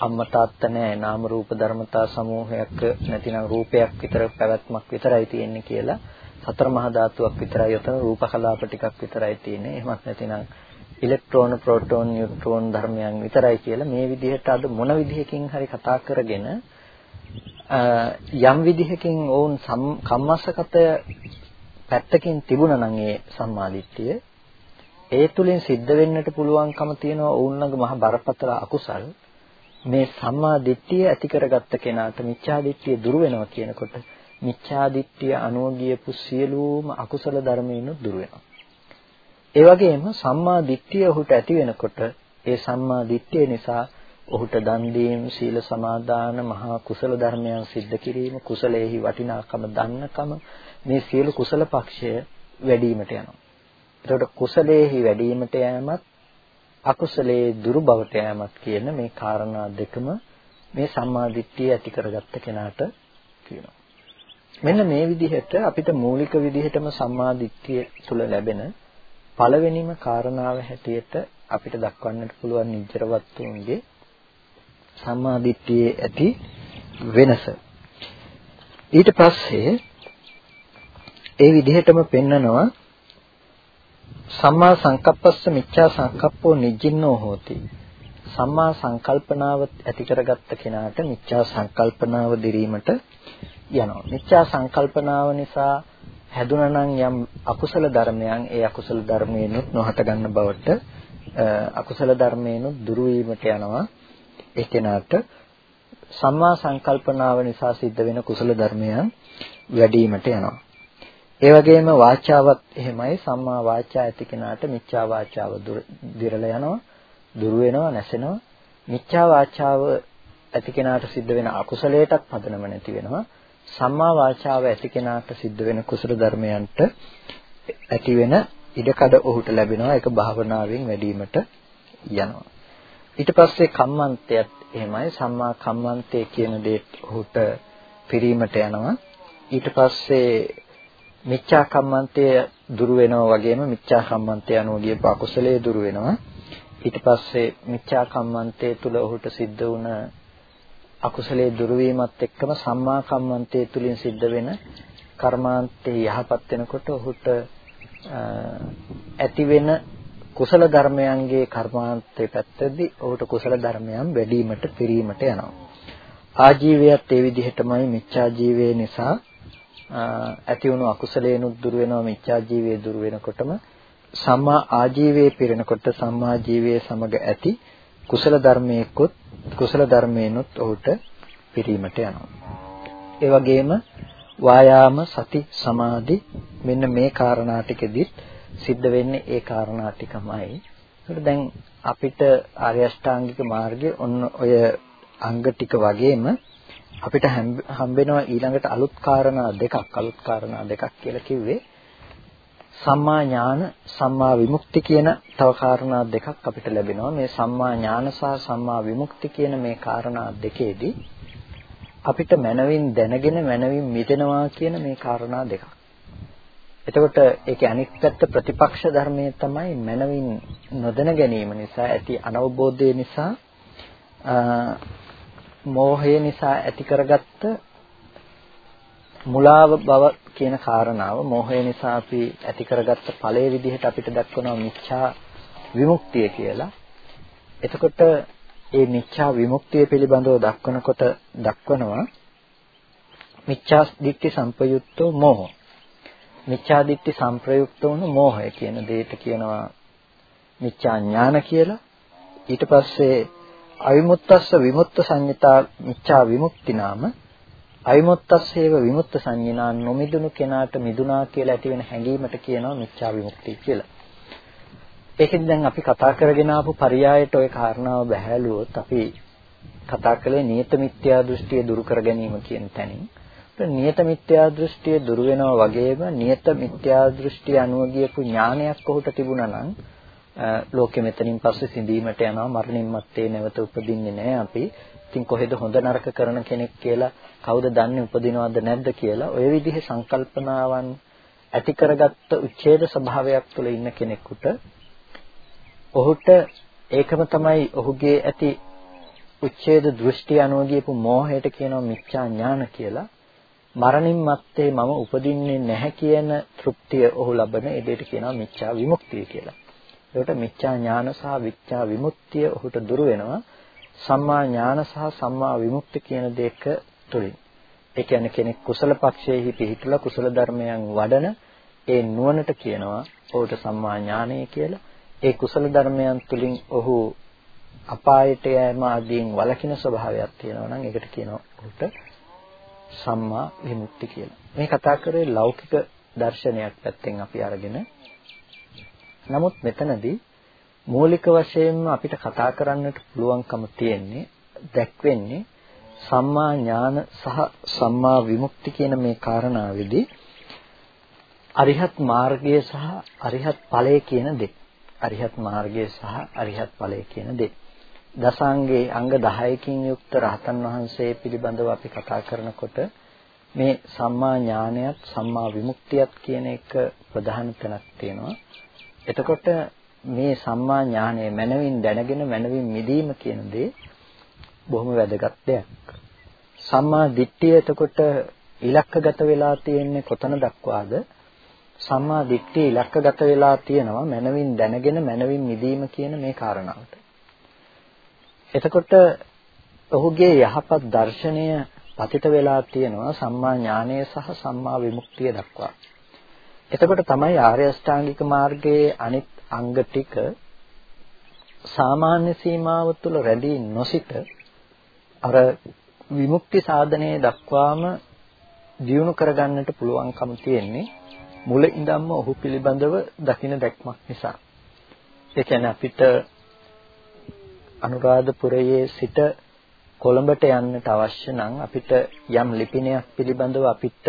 අම්මා තාත්තා නැහැ නාම රූප ධර්මතා සමූහයක් නැතිනම් රූපයක් විතර පැවැත්මක් විතරයි තියෙන්නේ කියලා. සතර මහා ධාතුවක් විතරයි උතන රූප කලාප ටිකක් විතරයි තියෙන්නේ. එහෙමත් නැතිනම් ඉලෙක්ට්‍රෝන ප්‍රෝටෝන නියුට්‍රෝන ධර්මයන් විතරයි කියලා මේ විදිහට අද මොන විදිහකින් හරි කතා කරගෙන යම් විදිහකින් ඔවුන් කම්මස්සගත පැත්තකින් තිබුණා නම් ඒ සම්මාදිට්ඨිය ඒ තුලින් සිද්ධ වෙන්නට පුළුවන්කම තියෙනවා ඔවුන් ළඟ මහ බරපතල අකුසල් මේ සම්මා දිට්ඨිය ඇති කරගත්ත කෙනාට මිච්ඡා දිට්ඨිය දුරු වෙනවා කියනකොට මිච්ඡා දිට්ඨිය අනුගියපු සියලුම අකුසල ධර්මයින් දුරු වෙනවා. ඒ වගේම සම්මා දිට්ඨිය ඔහුට ඇති වෙනකොට ඒ සම්මා දිට්ඨිය නිසා ඔහුට දන් දීම, සීල සමාදාන, මහා කුසල ධර්මයන් සිද්ධ කිරීම, කුසලයේහි වටිනාකම දන්නකම මේ සියලු කුසල පක්ෂය වැඩිවීමට යනවා. එතකොට කුසලයේහි වැඩිවීමට යෑමත් අකුසලයේ දුරු බවට යෑමත් කියන මේ කාරණා දෙකම මේ සම්මාදිට්ඨිය ඇති කරගත්ත කෙනාට කියනවා. මෙන්න මේ විදිහට අපිට මූලික විදිහටම සම්මාදිට්ඨිය තුල ලැබෙන පළවෙනිම කාරණාව හැටියට අපිට දක්වන්නට පුළුවන් නිජරවත්තුන්ගේ සම්මා දිට්ඨියේ ඇති වෙනස. ඊට පස්සේ ඒ විදිහටම පෙන්නනවා සම්මා සංකප්පස්ස මිච්ඡා සංකප්පෝ නිජින්නෝ හෝති. සම්මා සංකල්පනාව ඇති කරගත්ත කෙනාට මිච්ඡා සංකල්පනාව දිරීමට යනවා. මිච්ඡා සංකල්පනාව නිසා හැදුනනම් යම් අකුසල ධර්මයන් ඒ අකුසල ධර්මයෙන්ුත් නොහට ගන්න බවට අකුසල ධර්මයෙන්ුත් දුරු වීමට යනවා. ඒ කෙනාට සම්මා සංකල්පනාව නිසා සිද්ධ වෙන කුසල ධර්මයන් වැඩිවීමට යනවා. ඒ වගේම වාචාවත් එහෙමයි. සම්මා වාචා ඇති කෙනාට මිච්ඡා වාචාව දිරලා යනවා, දුර වෙනවා, නැසෙනවා. මිච්ඡා වාචාව ඇති කෙනාට සිද්ධ වෙන අකුසලයටත් පදනම නැති වෙනවා. සම්මා වාචාව ඇති කෙනාට සිද්ධ වෙන කුසල ධර්මයන්ට ඇති වෙන ඉඩකඩ ඔහුට ලැබෙනවා. ඒක භාවනාවෙන් වැඩිවීමට යනවා. ඊට පස්සේ කම්මන්තයත් එහෙමයි. සම්මා කම්මන්තය කියන දේ ඔහුට පිරීමට යනවා. ඊට පස්සේ මිච්ඡා කම්මන්තය දුරු වෙනවා වගේම මිච්ඡා කම්මන්තය අනුව ගියපු අකුසලයේ දුරු වෙනවා ඊට පස්සේ මිච්ඡා කම්මන්තය තුල ඔහුට සිද්ධ වුණ අකුසලයේ දුරු වීමත් එක්කම සම්මා කම්මන්තය තුලින් සිද්ධ වෙන කර්මාන්තේ යහපත් වෙනකොට ඔහුට ඇති වෙන කුසල ධර්මයන්ගේ කර්මාන්තයේ පැත්තදී ඔහුට කුසල ධර්මයන් වැඩිවීමට පිරීමට යනවා. ආජීවයත් ඒ විදිහටමයි මිච්ඡා ජීවය නිසා ඇති වුණු අකුසලේනුත් දුර වෙනවා මිච්ඡා ජීවය දුර වෙනකොටම සම්මා ආජීවයේ පිරෙනකොට සම්මා ජීවයේ සමග ඇති කුසල ධර්මයකොත් කුසල ධර්මේනොත් ඔහුට පිරීමට යනවා. ඒ වගේම වායාම සති සමාධි මෙන්න මේ කාරණා ටිකෙදිත් සිද්ධ වෙන්නේ ඒ කාරණා ටිකමයි. ඒකට දැන් අපිට ආර්ය අෂ්ටාංගික මාර්ගයේ ඔන්න ඔය අංග ටික වගේම අපිට හම්බෙනවා ඊළඟට අලුත් කාරණා දෙකක් අලුත් කාරණා දෙකක් කියලා කිව්වේ සම්මා ඥාන සම්මා විමුක්ති කියන තව කාරණා දෙකක් අපිට ලැබෙනවා මේ සම්මා ඥාන සහ සම්මා විමුක්ති කියන මේ කාරණා දෙකේදී අපිට මනවින් දැනගෙන මනවින් මිදෙනවා කියන මේ කාරණා දෙකක්. එතකොට ඒකේ අනිත් පැත්ත ප්‍රතිපක්ෂ ධර්මයේ තමයි මනවින් නොදැන ගැනීම නිසා ඇති අනවබෝධය නිසා මෝහය නිසා ඇති කරගත්ත මුලාව බව කියන කාරණාව මෝහය නිසා අපි ඇති කරගත්ත ඵලයේ විදිහට අපිට දක්වනවා මිච්ඡා විමුක්තිය කියලා. එතකොට මේ මිච්ඡා විමුක්තිය පිළිබඳව දක්වනකොට දක්වනවා මිච්ඡා දිට්ඨි සංපයුක්තෝ මෝහ. මිච්ඡා දිට්ඨි සංප්‍රයුක්ත වුණු මෝහය කියන දෙයට කියනවා මිච්ඡා ඥාන කියලා. ඊට පස්සේ අවිමුත්තස්ස විමුක්ත සංයතා මිච්ඡා විමුක්ති නාම අවිමුත්තස්සේව විමුක්ත සංඥා නොමිදුණු කෙනාට මිදුණා කියලා ඇති වෙන හැඟීමට කියනවා මිච්ඡා විමුක්තිය කියලා. ඒකෙන් දැන් අපි කතා කරගෙන ආපු පරයයට ওই කාරණාව බහැලුවොත් අපි කතා කළේ නියත මිත්‍යා දෘෂ්ටිය දුරු කර ගැනීම කියන තැනින්. නියත මිත්‍යා දෘෂ්ටිය දුරු වෙනවා වගේම නියත මිත්‍යා දෘෂ්ටිය අනුව ගියපු ඥානයක් ඔහුට තිබුණා නම් ලෝකෙ මෙතනින් පස්සේ සිඳීමට යනවා. මරණින් මත්තේ නැවත උපදින්නේ නැහැ අපි. ඉතින් කොහෙද හොඳ නරක කරන කෙනෙක් කියලා කවුද දන්නේ උපදිනවද නැද්ද කියලා ඔය විදිහේ සංකල්පනාවන් ඇති කරගත්ත උච්ඡේද ස්වභාවයක් තුළ ඉන්න කෙනෙකුට ඔහුට ඒකම තමයි ඔහුගේ ඇති උච්ඡේද දෘෂ්ටි අනුව ගියපු මෝහයට කියනවා මිච්ඡා ඥාන කියලා. මරණින් මත්තේ මම උපදින්නේ නැහැ කියන තෘප්තිය ඔහු ලබන එදේට කියනවා මිච්ඡා විමුක්තිය කියලා. ඒකට මිච්ඡා ඥාන සහ විච්ඡා විමුක්තිය ඔහුට දුර වෙනවා. සම්මා ඥාන සහ සම්මා විමුක්ති කියන දෙක තුලින්. ඒ කියන්නේ කෙනෙක් කුසල පක්ෂයේහි පිහිටලා කුසල ධර්මයන් වඩන ඒ නුවණට කියනවා ඔහුට සම්මා ඥානය කියලා. ඒ කුසල ධර්මයන් තුලින් ඔහු අපායට යෑම ආදීන් වළකින ස්වභාවයක් තියෙනවා නම් ඒකට කියනවා ඔහුට සම්මා විමුක්ති කියලා. මේ කතා කරේ ලෞකික දර්ශනයක් පැත්තෙන් අපි අරගෙන. නමුත් මෙතනදී මූලික වශයෙන්ම අපිට කතා කරන්නට පුළුවන්කම තියෙන්නේ දැක්වෙන්නේ සම්මා ඥාන සහ සම්මා විමුක්ති කියන මේ කාරණාවේදී අරිහත් මාර්ගය සහ අරිහත් ඵලය කියන දෙක. අරිහත් මාර්ගය සහ අරිහත් ඵලය කියන දෙක. දසාංගේ අංග 10කින් යුක්ත රහතන් වහන්සේ පිළිබඳව අපි කතා කරනකොට මේ සම්මා ඥානයත් සම්මා විමුක්තියත් කියන එක ප්‍රධාන තැනක් තියෙනවා. එතකොට මේ සම්මා ඥානය මනවින් දැනගෙන මනවින් මිදීම කියන දේ බොහොම වැදගත් දෙයක්. සම්මා දිට්ඨිය එතකොට ඉලක්කගත වෙලා තියෙන්නේ කොතන දක්වාද? සම්මා දිට්ඨිය ඉලක්කගත වෙලා තියෙනවා මනවින් දැනගෙන මනවින් මිදීම කියන මේ කාරණාවට. එතකොට ඔහුගේ යහපත් දර්ශනය පතිත වෙලා තියෙනවා සම්මා ඥානය සහ සම්මා විමුක්තිය දක්වා. එතකොට තමයි ආර්ය අෂ්ටාංගික මාර්ගයේ අනිත් අංග ටික සාමාන්‍ය සීමාව තුළ රැඳී නොසිට අර විමුක්ති සාධනයේ දක්වාම දියුණු කරගන්නට පුළුවන්කම තියෙන්නේ මුල ඉඳන්ම ඔහු පිළිබඳව දකින දැක්මක් නිසා. ඒ කියන්නේ අපිට අනුරාධපුරයේ සිට කොළඹට යන්නට අවශ්‍ය නම් අපිට යම් ලිපිනයක් පිළිබඳව අපිට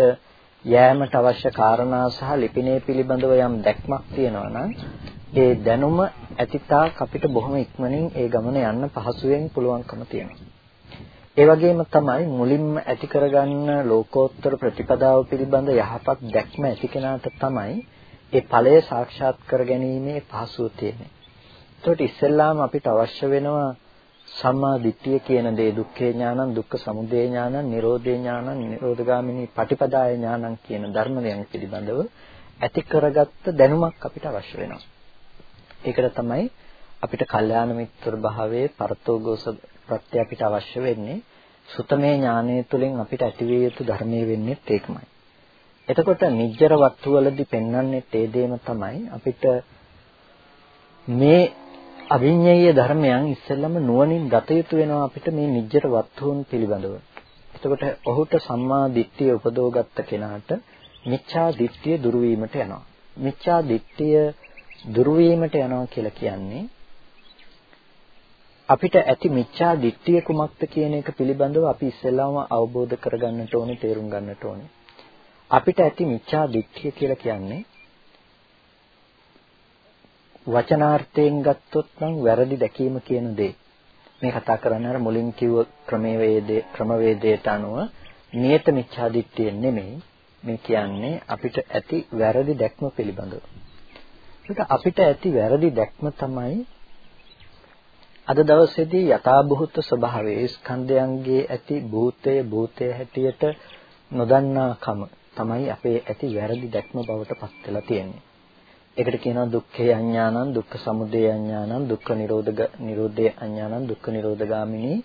යෑමට අවශ්‍ය කාරණා සහ ලිපිනය පිළිබඳව යම් දැක්මක් තියෙනවා නම් ඒ දැනුම ඇතිතාක් අපිට බොහොම ඉක්මනින් ඒ ගමන යන්න පහසුවෙන් පුළුවන්කම තියෙනවා. ඒ වගේම තමයි මුලින්ම ඇති කරගන්න ලෝකෝත්තර ප්‍රතිපදාව පිළිබඳ යහපත් දැක්ම ඇති කෙනාට තමයි ඒ ඵලය සාක්ෂාත් කර ගැනීමේ පහසුව තියෙන්නේ. ඒකට ඉස්සෙල්ලාම අපිට අවශ්‍ය වෙනවා සම්මා දිට්ඨිය කියන දේ දුක්ඛේ ඥානං දුක්ඛ සමුදය ඥානං නිරෝධේ ඥානං නිරෝධගාමිනී පටිපදාය ඥානං කියන ධර්මයන් පිළිබඳව ඇති කරගත්ත දැනුමක් අපිට අවශ්‍ය වෙනවා. ඒකට තමයි අපිට කල්යාණ මිත්‍ර භාවයේ පරතෝගෝස ප්‍රත්‍ය අපිට අවශ්‍ය වෙන්නේ. සුතමේ ඥානය තුළින් අපිට ඇතිවිය යුතු ධර්මයේ වෙන්නේ ඒකමයි. එතකොට නිජ්ජර වත්තුවලදී පෙන්වන්නේ ඒ දෙයම තමයි අපිට මේ අවිඤ්ඤේය ධර්මයන් ඉස්සෙල්ලම නුවණින් ගත යුතු වෙනවා අපිට මේ නිජ්ජර වත්තුන් පිළිබඳව. එතකොට ඔහුට සම්මා දිට්ඨිය උපදවගත්ත කෙනාට මිච්ඡා දිට්ඨිය දුරු වීමට යනවා. මිච්ඡා දිට්ඨිය දුරු වීමට යනවා කියලා කියන්නේ අපිට ඇති මිච්ඡා දිට්ඨිය කුමක්ද කියන එක පිළිබඳව අපි ඉස්සෙල්ලාම අවබෝධ කරගන්නට ඕනේ තේරුම් ගන්නට ඕනේ. අපිට ඇති මිච්ඡා දිට්ඨිය කියලා කියන්නේ වචනාර්ථයෙන් ගත්තොත් නම් වැරදි දැකීම කියන දේ. මේ කතා කරන්නේ අර මුලින් කිව්ව ක්‍රමවේදයේ ක්‍රමවේදයට අනුව නියත මිච්ඡාදිට්ඨිය නෙමෙයි මේ කියන්නේ අපිට ඇති වැරදි දැක්ම පිළිබඳව. ඒක අපිට ඇති වැරදි දැක්ම තමයි අද දවසේදී යථාභූත ස්වභාවයේ ස්කන්ධයන්ගේ ඇති භූතය භූතය හැටියට නොදන්නාකම තමයි අපේ ඇති වැරදි දැක්ම බවට පත් වෙලා තියෙන්නේ. ඒකට කියනවා දුක්ඛේ අඥානං දුක්ඛ සමුදය අඥානං දුක්ඛ නිරෝධ නිරෝධේ අඥානං දුක්ඛ නිරෝධගාමිනී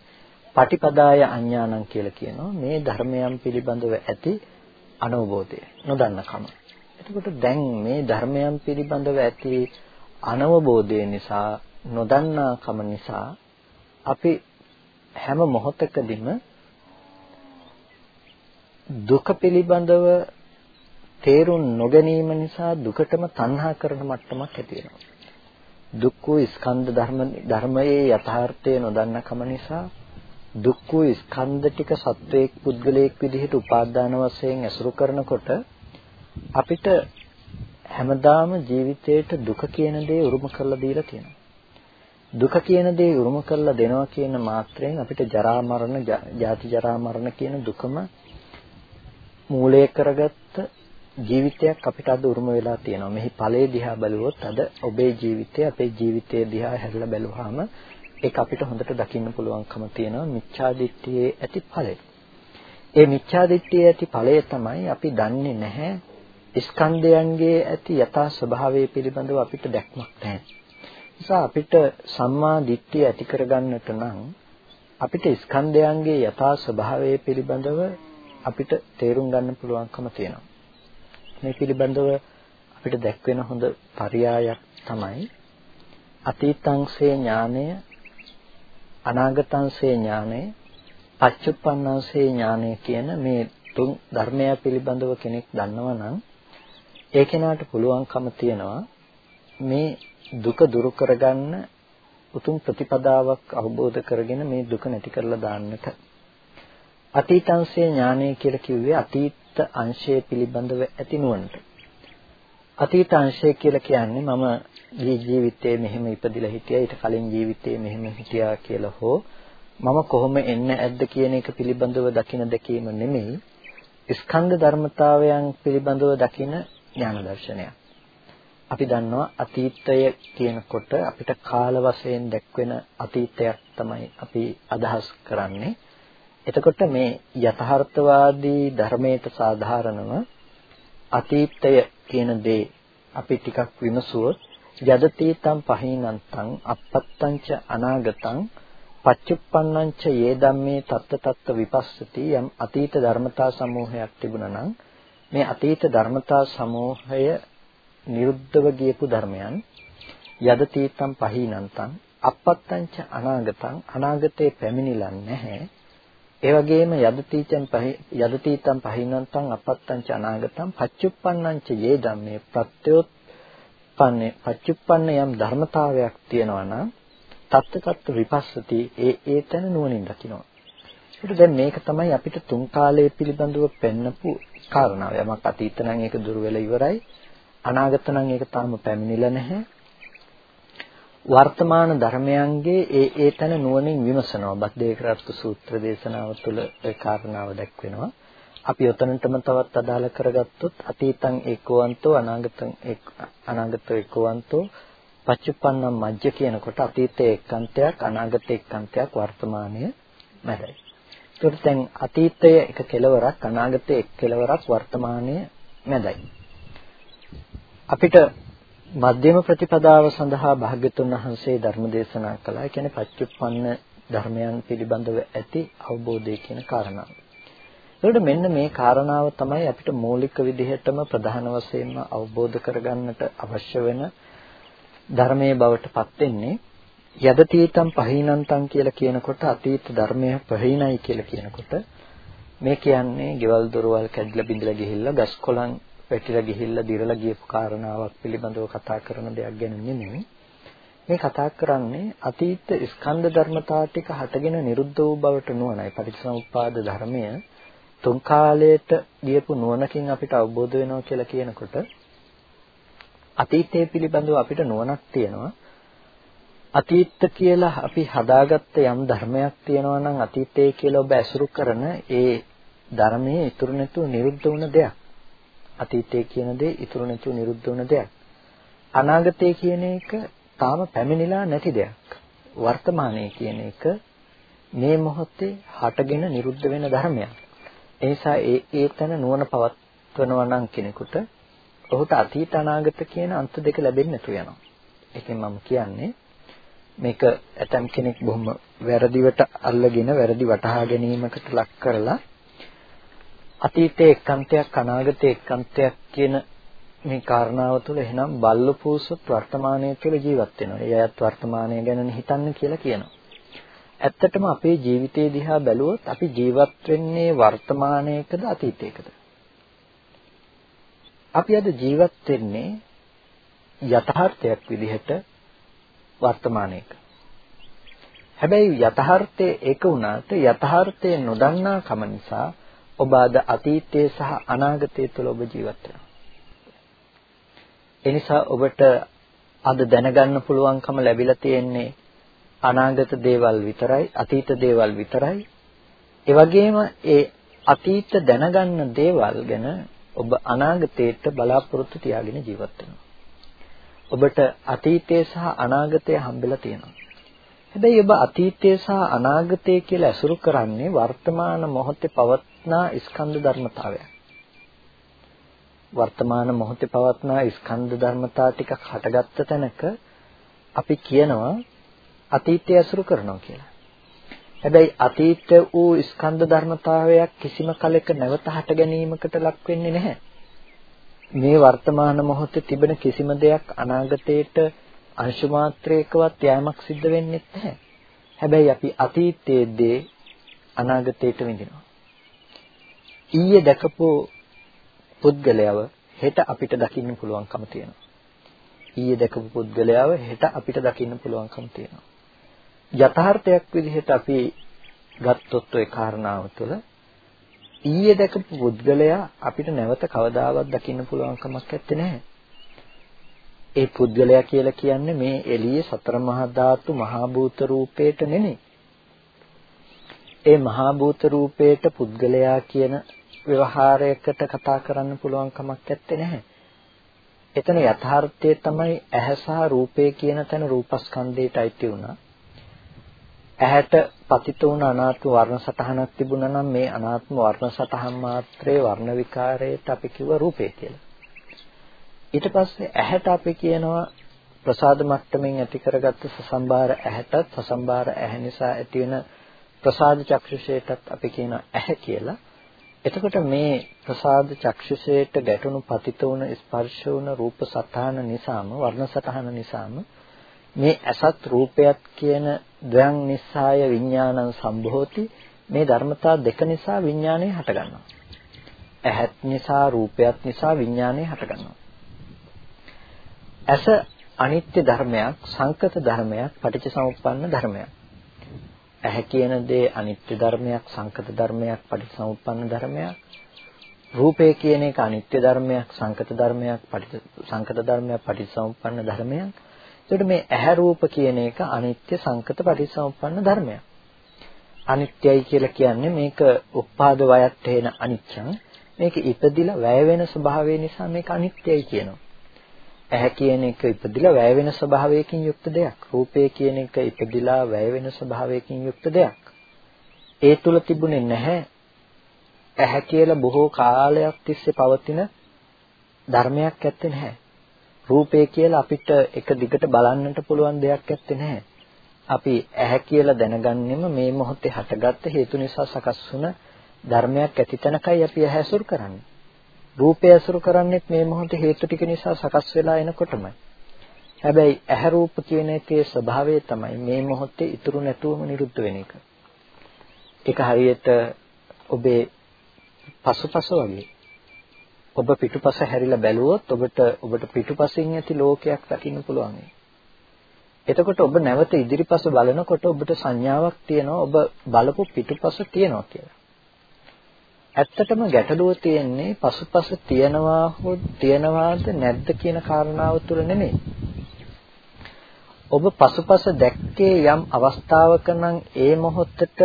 පටිපදාය අඥානං කියලා කියනවා මේ ධර්මයන් පිළිබඳව ඇති අනවබෝධය නොදන්නකම. එතකොට දැන් මේ ධර්මයන් පිළිබඳව ඇති අනවබෝධය නිසා නොදන්නාකම නිසා අපි හැම මොහොතකදීම දුක පිළිබඳව තේරුම් නොගැනීම නිසා දුකටම තණ්හා කරන මට්ටමක් ඇති වෙනවා. දුක් වූ ස්කන්ධ ධර්ම ධර්මයේ යථාර්ථය නොදන්න කම නිසා දුක් වූ ස්කන්ධ ටික සත්වයක් පුද්ගලයෙක් විදිහට උපාදාන වශයෙන් ඇසුරු කරනකොට අපිට හැමදාම ජීවිතේට දුක කියන දේ උරුම කරලා දීලා තියෙනවා. දුක කියන දේ උරුම කරලා දෙනවා කියන මාත්‍රයෙන් අපිට ජරා මරණ, ජාති ජරා මරණ කියන දුකම මූලය කරගත්ත ජීවිතයක් අපිට අද උරුම වෙලා තියෙනවා. මෙහි ඵලයේ දිහා බැලුවොත් අද ඔබේ ජීවිතය අපේ ජීවිතයේ දිහා හැරිලා බැලුවාම ඒක අපිට හොඳට දකින්න පුළුවන්කම තියෙනවා මිච්ඡා දිට්ඨියේ ඇති ඵලය. ඒ මිච්ඡා දිට්ඨියේ ඇති ඵලය තමයි අපි දන්නේ නැහැ ස්කන්ධයන්ගේ ඇති යථා ස්වභාවය පිළිබඳව අපිට දැක්මක් නැහැ. නිසා අපිට සම්මා දිට්ඨිය ඇති කරගන්නට නම් අපිට ස්කන්ධයන්ගේ යථා ස්වභාවය පිළිබඳව අපිට තේරුම් ගන්න පුළුවන්කම තියෙනවා. මේ පිළිබඳව අපිට දැක්වෙන හොඳ පරයයක් තමයි අතීතංසේ ඥානය අනාගතංසේ ඥානය පච්චුප්පන්නංසේ ඥානය කියන මේ තුන් ධර්මය පිළිබඳව කෙනෙක් දන්නවා නම් ඒ කෙනාට පුළුවන්කම තියනවා මේ දුක දුරු කරගන්න උතුම් ප්‍රතිපදාවක් අවබෝධ කරගෙන මේ දුක නැති කරලා දාන්නට. අතීතංශයේ ඥානය කියලා කිව්වේ අතීත අංශය පිළිබඳව ඇති නුවණට. අතීත අංශය කියලා කියන්නේ මම මේ ජීවිතේ මෙහෙම ඉපදිලා හිටියා ඊට කලින් ජීවිතේ මෙහෙම හිටියා කියලා හෝ මම කොහොම එන්න ඇද්ද කියන එක පිළිබඳව දකින දැකීම නෙමෙයි ස්කන්ධ ධර්මතාවයන් පිළිබඳව දකින ඥාන දර්ශනයක්. අපි දන්නවා අතීතය කියනකොට අපිට කාල වශයෙන් දැක්වෙන අතීතයක් තමයි අපි අදහස් කරන්නේ. එතකොට මේ යථාර්ථවාදී ධර්මයට සාධාරණව අතීතය කියන දේ අපි ටිකක් විමසුවොත් යදතීතං පහීනන්තං අපත්තංච අනාගතං පච්චුප්පන්නංච යේ ධම්මේ තත්ත තත්ත විපස්සති යම් අතීත ධර්මතා සමූහයක් තිබුණා නම් මේ අතීත ධර්මතා සමූහය නිරුද්ධව ගියපු ධර්මයන් යදතීතං පහීනන්තං අපත්තංච අනාගතං අනාගතේ පැමිණිලා නැහැ. ඒ වගේම යදතීතං පහි යදතීතං පහිනන්තං අපත්තංච අනාගතං පච්චුප්පන්නංච යේ ධම්මේ ප්‍රත්‍යෝත්පන්නේ පච්චුප්පන්න යම් ධර්මතාවයක් තියෙනවා නම් තත්ත තත්ත විපස්සති ඒ ඒ තැන නුවණින් දකිනවා. ඒකට දැන් මේක තමයි අපිට තුන් කාලයේ පිළිබඳව පෙන්නපු කාරණාව. යමක් අතීත නම් ඒක දුර වෙලා ඉවරයි. අනාගත නම් ඒක තාම පැමිණිලා නැහැ. වර්තමාන ධර්මයන්ගේ ඒ ඒ තැන නුවණින් විමසනවා. බද්දේකරත්තු සූත්‍ර දේශනාව තුළ ඒ කාරණාව දැක්වෙනවා. අපි උතනටම තවත් අදාළ කරගත්තොත් අතීතං ඒකවන්තෝ අනාගතං අනාගතෝ ඒකවන්තෝ පච්චුප්පන්නම් මජ්ජ කියනකොට අතීතයේ එක්කන්තයක් අනාගතයේ එක්කන්තයක් වර්තමානයේ මැදයි. ඒකට දැන් අතීතය එක කෙලවරක් අනාගතයේ එක් කෙලවරක් වර්තමානයේ මැදයි. අපිට මධ්‍යම ප්‍රතිපදාව සඳහා භාග්‍යතුන් වහන්සේ ධර්ම දේශනා කළා. ඒ කියන්නේ පච්චුප්පන්න ධර්මයන් පිළිබඳව ඇති අවබෝධය කියන කාරණාව. ඒකට මෙන්න මේ කාරණාව තමයි අපිට මූලික විදිහටම ප්‍රධාන වශයෙන්ම අවබෝධ කරගන්නට අවශ්‍ය වෙන ධර්මයේ බවට පත් වෙන්නේ යදතීතම් පහීනන්තම් කියලා කියනකොට අතීත ධර්මය පහීනයි කියලා කියනකොට මේ කියන්නේ ගෙවල් දොරවල් කැඩිලා බිඳලා ගිහිල්ලා ගස් කොළන් වැටිලා ගිහිල්ලා දිරලා ගියපු කාරණාවක් පිළිබඳව කතා කරන දෙයක් ගැන නෙමෙයි. මේ කතා කරන්නේ අතීත ස්කන්ධ ධර්මතා ටික හටගෙන නිරුද්ධ වූ බවට නුවණයි. පටිච්චසමුප්පාද ධර්මය තුන් කාලයට ගියපු නුවණකින් අපිට අවබෝධ වෙනවා කියලා කියනකොට අතීතයේ පිළිබඳව අපිට නුවණක් තියෙනවා. අතීත කියලා අපි හදාගත්ත යම් ධර්මයක් තියෙනවා නම් අතීතයේ කියලා ඔබ ඇසුරු කරන ඒ ධර්මයේ ඉතුරු නැතුව නිරුද්ධ වුණ දෙයක්. අතීතයේ කියන දේ ඉතුරු නැතුව නිරුද්ධ වුණ දෙයක්. අනාගතයේ කියන එක තාම පැමිණිලා නැති දෙයක්. වර්තමානයේ කියන එක මේ මොහොතේ හටගෙන නිරුද්ධ වෙන ධර්මයක්. ඒ නිසා ඒ ඒ තන නුවණ පවත්වනවා නම් කෙනෙකුට ඔහුට අතීත අනාගත කියන අන්ත දෙක ලැබෙන්නේ නැතු වෙනවා. ඒකෙන් මම කියන්නේ මේක ඇතම් කෙනෙක් බොහොම වැරදිවට අල්ලගෙන වැරදි වටහා ගැනීමකට ලක් කරලා අතීතයේ එක්කන්තයක් අනාගතයේ එක්කන්තයක් කියන මේ කාරණාව තුළ එහෙනම් බල්ලපූස වර්තමානයේ තුළ ජීවත් වෙනවා. ඒ අයත් වර්තමානය ගැන හිතන්න කියලා කියනවා. ඇත්තටම අපේ ජීවිතයේ දිහා බැලුවොත් අපි ජීවත් වෙන්නේ වර්තමානයේකද අතීතයකද? අපි අද ජීවත් වෙන්නේ යථාර්ථයක් විදිහට වර්තමානයේක. හැබැයි යථාර්ථයේ ඒක වුණාට යථාර්ථය නොදන්නා කම නිසා ඔබ අද අතීතයේ සහ අනාගතයේ තුල ඔබ ජීවත් වෙනවා. එනිසා ඔබට අද දැනගන්න පුළුවන්කම ලැබිලා තියෙන්නේ අනාගත දේවල් විතරයි, අතීත දේවල් විතරයි. ඒ වගේම ඒ අතීත දැනගන්න දේවල් ගැන ඔබ අනාගතයට බලාපොරොත්තු තියාගෙන ජීවත් වෙනවා. ඔබට අතීතය සහ අනාගතය හම්බෙලා තියෙනවා. හැබැයි ඔබ අතීතය සහ අනාගතය කියලා ඇසුරු කරන්නේ වර්තමාන මොහොතේ පවත්නා ස්කන්ධ ධර්මතාවයක්. වර්තමාන මොහොතේ පවත්නා ස්කන්ධ ධර්මතා ටිකක් හටගත්ත තැනක අපි කියනවා අතීතය ඇසුරු කරනවා කියලා. හැබැයි අතීත වූ ස්කන්ධ ධර්මතාවයක් කිසිම කලෙක නැවත හට ගැනීමකට ලක් වෙන්නේ නැහැ. මේ වර්තමාන මොහොතේ තිබෙන කිසිම දෙයක් අනාගතයට අංශු මාත්‍රයකවත් යෑමක් සිද්ධ වෙන්නේ නැහැ. හැබැයි අපි අතීතයේදී අනාගතයට විඳිනවා. ඊයේ දැකපු පුද්ගලයව හෙට අපිට දකින්න පුළුවන්කම තියෙනවා. ඊයේ දැකපු පුද්ගලයව හෙට අපිට දකින්න පුළුවන්කම තියෙනවා. යථාර්ථයක් විදිහට අපි ගත්තොත් ওই කාරණාව තුළ ඊයේ දැකපු පුද්ගලයා අපිට නැවත කවදාවත් දකින්න පුළුවන් කමක් නැත්තේ. ඒ පුද්ගලයා කියලා කියන්නේ මේ එළියේ සතර මහා ධාතු මහා භූත රූපේට නෙමෙයි. ඒ මහා භූත රූපේට පුද්ගලයා කියන ව්‍යවහාරයකට කතා කරන්න පුළුවන් කමක් නැත්තේ නැහැ. එතන යථාර්ථය තමයි ඇහැ සහ රූපය කියන තැන රූපස්කන්ධයට අයිති වුණා. ඇහැට පතිත වුණ අනාත්ම වර්ණ සටහනක් තිබුණා නම් මේ අනාත්ම වර්ණ සටහන් මාත්‍රේ වර්ණ විකාරයට අපි කිව්ව රූපය කියලා. ඊට පස්සේ ඇහැට අපි කියනවා ප්‍රසාද මට්ටමින් ඇති කරගත්ත සසම්බාර ඇහැටත් සසම්බාර ඇහැ නිසා ඇති වෙන ප්‍රසාද චක්ෂුෂයටත් අපි කියන ඇහැ කියලා. එතකොට මේ ප්‍රසාද චක්ෂුෂයට ගැටුණු පතිත වුණ ස්පර්ශ වුණ රූප සටහන නිසාම වර්ණ සටහන නිසාම මේ අසත් රූපයත් කියන ද්වයන් නිසාය විඥානං සම්භෝති මේ ධර්මතා දෙක නිසා විඥානය හටගන්නවා. ඇහත් නිසා රූපයත් නිසා විඥානය හටගන්නවා. ඇස අනිත්‍ය ධර්මයක්, සංකත ධර්මයක්, පටිච්චසමුප්පන්න ධර්මයක්. ඇහැ කියන දේ අනිත්‍ය ධර්මයක්, සංකත ධර්මයක්, පටිච්චසමුප්පන්න ධර්මයක්. රූපය කියන එක අනිත්‍ය ධර්මයක්, සංකත ධර්මයක්, පටිච්ච සංකත ධර්මයක්, පටිච්චසමුප්පන්න ධර්මයක්. එතකොට මේ ඇහැ රූප කියන එක අනිත්‍ය සංකත පටිච්චසමුප්පන්න ධර්මයක්. අනිත්‍යයි කියලා කියන්නේ මේක උපාද වයත් හේන අනිච්චං. මේක ඉපදිලා වැය වෙන ස්වභාවය නිසා මේක අනිත්‍යයි කියනවා. ඇහැ කියන එක ඉපදිලා වැය වෙන ස්වභාවයකින් යුක්ත දෙයක්. රූපය කියන එක ඉපදිලා වැය වෙන ස්වභාවයකින් යුක්ත දෙයක්. ඒ තුල තිබුණේ නැහැ ඇහැ කියලා බොහෝ කාලයක් තිස්සේ පවතින ධර්මයක් ඇත්තේ නැහැ. රූපය කියලා අපිට එක දිගට බලන්නට පුළුවන් දෙයක් ඇත්තේ නැහැ. අපි ඇහැ කියලා දැනගන්නෙම මේ මොහොතේ හටගත්ත හේතු නිසා සකස් වුණ ධර්මයක් ඇති තැනකයි අපි ඇහැ අසුරු කරන්නේ. රූපය අසුරු කරන්නේත් මේ මොහොතේ හේතු ටික නිසා සකස් වෙලා එනකොටමයි. හැබැයි ඇහැ රූප කියන එකේ ස්වභාවය තමයි මේ මොහොතේ ඉතුරු නැතුවම නිරුද්ධ වෙන එක. ඒක හරියට ඔබේ පසුපස වගේ. ඔබ පිටුපස හැරිලා බැලුවොත් ඔබට ඔබට පිටුපසින් ඇති ලෝකයක් දකින්න පුළුවන්. එතකොට ඔබ නැවත ඉදිරිපස බලනකොට ඔබට සංඥාවක් තියෙනවා ඔබ බලපු පිටුපස තියෙනවා කියලා. ඇත්තටම ගැටලුව තියෙන්නේ පසුපස තියනවා හෝ තියනවාද නැද්ද කියන කාරණාව තුළ නෙමෙයි. ඔබ පසුපස දැක්කේ යම් අවස්ථාවක නම් ඒ මොහොතට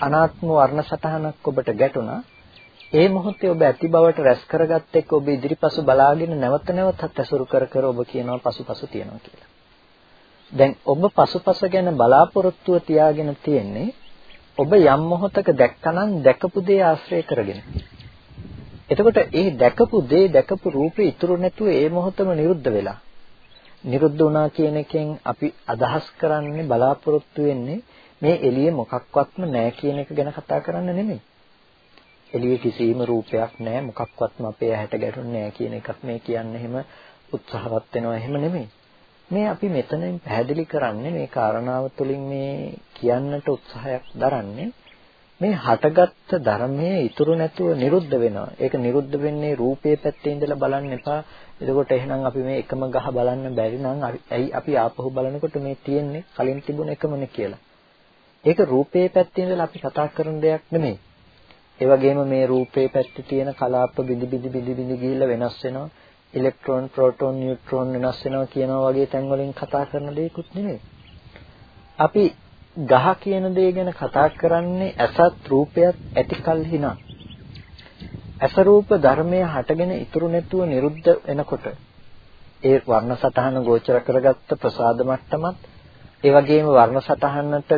අනාත්ම වර්ණ සටහනක් ඔබට ගැටුණා ඒ මොහොතේ ඔබ ඇති බවට රැස් කරගත්ත එක්ක ඔබ ඉදිරිපසු බලාගෙන නැවත නැවතත් ඇසුරු කර කර ඔබ කියනවා පසුපසු තියනවා කියලා. දැන් ඔබ පසුපස ගැන බලාපොරොත්තුව තියාගෙන තියෙන්නේ ඔබ යම් මොහොතක දැක්කනම් දැකපු දේ ආශ්‍රය කරගෙන. එතකොට ඒ දැකපු දේ දැකපු රූපේ ඉතුරු නැතුව ඒ මොහොතම නිරුද්ධ වෙලා. නිරුද්ධ වුණා කියන එකෙන් අපි අදහස් කරන්නේ බලාපොරොත්තු වෙන්නේ මේ එළියේ මොකක්වත්ම නැහැ කියන එක ගැන කතා කරන්න නෙමෙයි. එළියේ කිසිම රූපයක් නැහැ මොකක්වත්ම අපේ ඇහැට ගැටුන්නේ නැහැ කියන එකක් මේ කියන්නේ එහෙම උත්සාහවත් වෙනවා එහෙම නෙමෙයි. මේ අපි මෙතනින් පැහැදිලි කරන්නේ මේ කාරණාව තුළින් මේ කියන්නට උත්සාහයක් දරන්නේ මේ හටගත්ත ධර්මයේ ඉතුරු නැතුව නිරුද්ධ වෙනවා. ඒක නිරුද්ධ වෙන්නේ රූපයේ පැත්තේ ඉඳලා බලන්න එපා. එතකොට එහෙනම් අපි මේ එකම ගහ බලන්න බැරි නම් ඇයි අපි ආපහු බලනකොට මේ තියෙන්නේ කලින් තිබුණ එකමනේ කියලා. ඒක රූපයේ පැත්තේ ඉඳලා අපි කතා කරන දෙයක් නෙමෙයි. ඒ වගේම මේ රූපේ පැත්තේ තියෙන කලාප බිඳි බිඳි බිඳි බිඳි ගිහිල්ලා වෙනස් වෙනවා. ඉලෙක්ට්‍රෝන, ප්‍රෝටෝන, නියුට්‍රෝන වෙනස් වෙනවා කියනවා වගේ තැන් වලින් කතා කරන දෙයක්ුත් නෙමෙයි. අපි ගහ කියන දේ ගැන කතා කරන්නේ අසත් රූපයක් ඇති කල්හි නම්. අස රූප ධර්මයේ හටගෙන ඉතුරු නැතුව නිරුද්ධ වෙනකොට ඒ වර්ණ සටහන ගෝචර කරගත්ත ප්‍රසාද මට්ටමත් ඒ වගේම වර්ණ සටහනට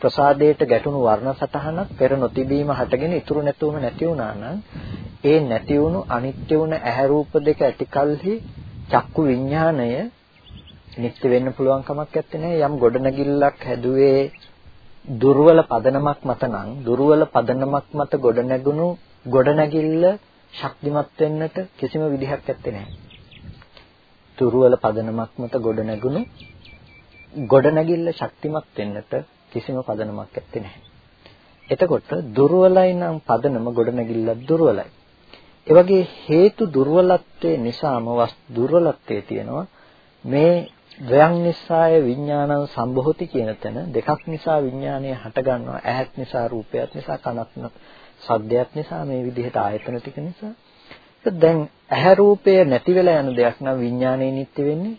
ප්‍රසාදයට ගැටුණු වර්ණ සටහනක් පෙර නොතිබීම හටගෙන ඉතුරු නැතුවම නැති වුණා නම් ඒ නැති වුණු අනිත්‍ය වුණ ඇහැ රූප දෙක ඇතිකල්හි චක්කු විඥාණය නිත්‍ය වෙන්න පුළුවන් කමක් නැත්තේ යම් ගොඩනැගිල්ලක් හැදුවේ දුර්වල පදනමක් මත නම් දුර්වල පදනමක් මත ගොඩනැගුණු ගොඩනැගිල්ල ශක්තිමත් වෙන්නට කිසිම විදිහක් නැත්තේ නෑ දුර්වල පදනමක් මත ගොඩනැගුණු ගොඩනැගිල්ල ශක්තිමත් වෙන්නට කිසිම පදනමක් ඇත්තේ නැහැ. එතකොට දුර්වලයි නම් පදනම ගොඩනැගිල්ලක් දුර්වලයි. ඒ වගේ හේතු දුර්වලත්වයේ නිසාම දුර්වලත්වයේ තියෙනවා. මේ ද්වයන් නිසාය විඥානං සම්භෝති කියන තැන දෙකක් නිසා විඥානය හට ගන්නවා. ඇහත් නිසා රූපයත් නිසා කනත් සද්දයක් නිසා මේ විදිහට ආයතන ටික නිසා. දැන් ඇහැ රූපය නැති වෙලා යන දෙයක් නම් විඥානයේ නිත්‍ය වෙන්නේ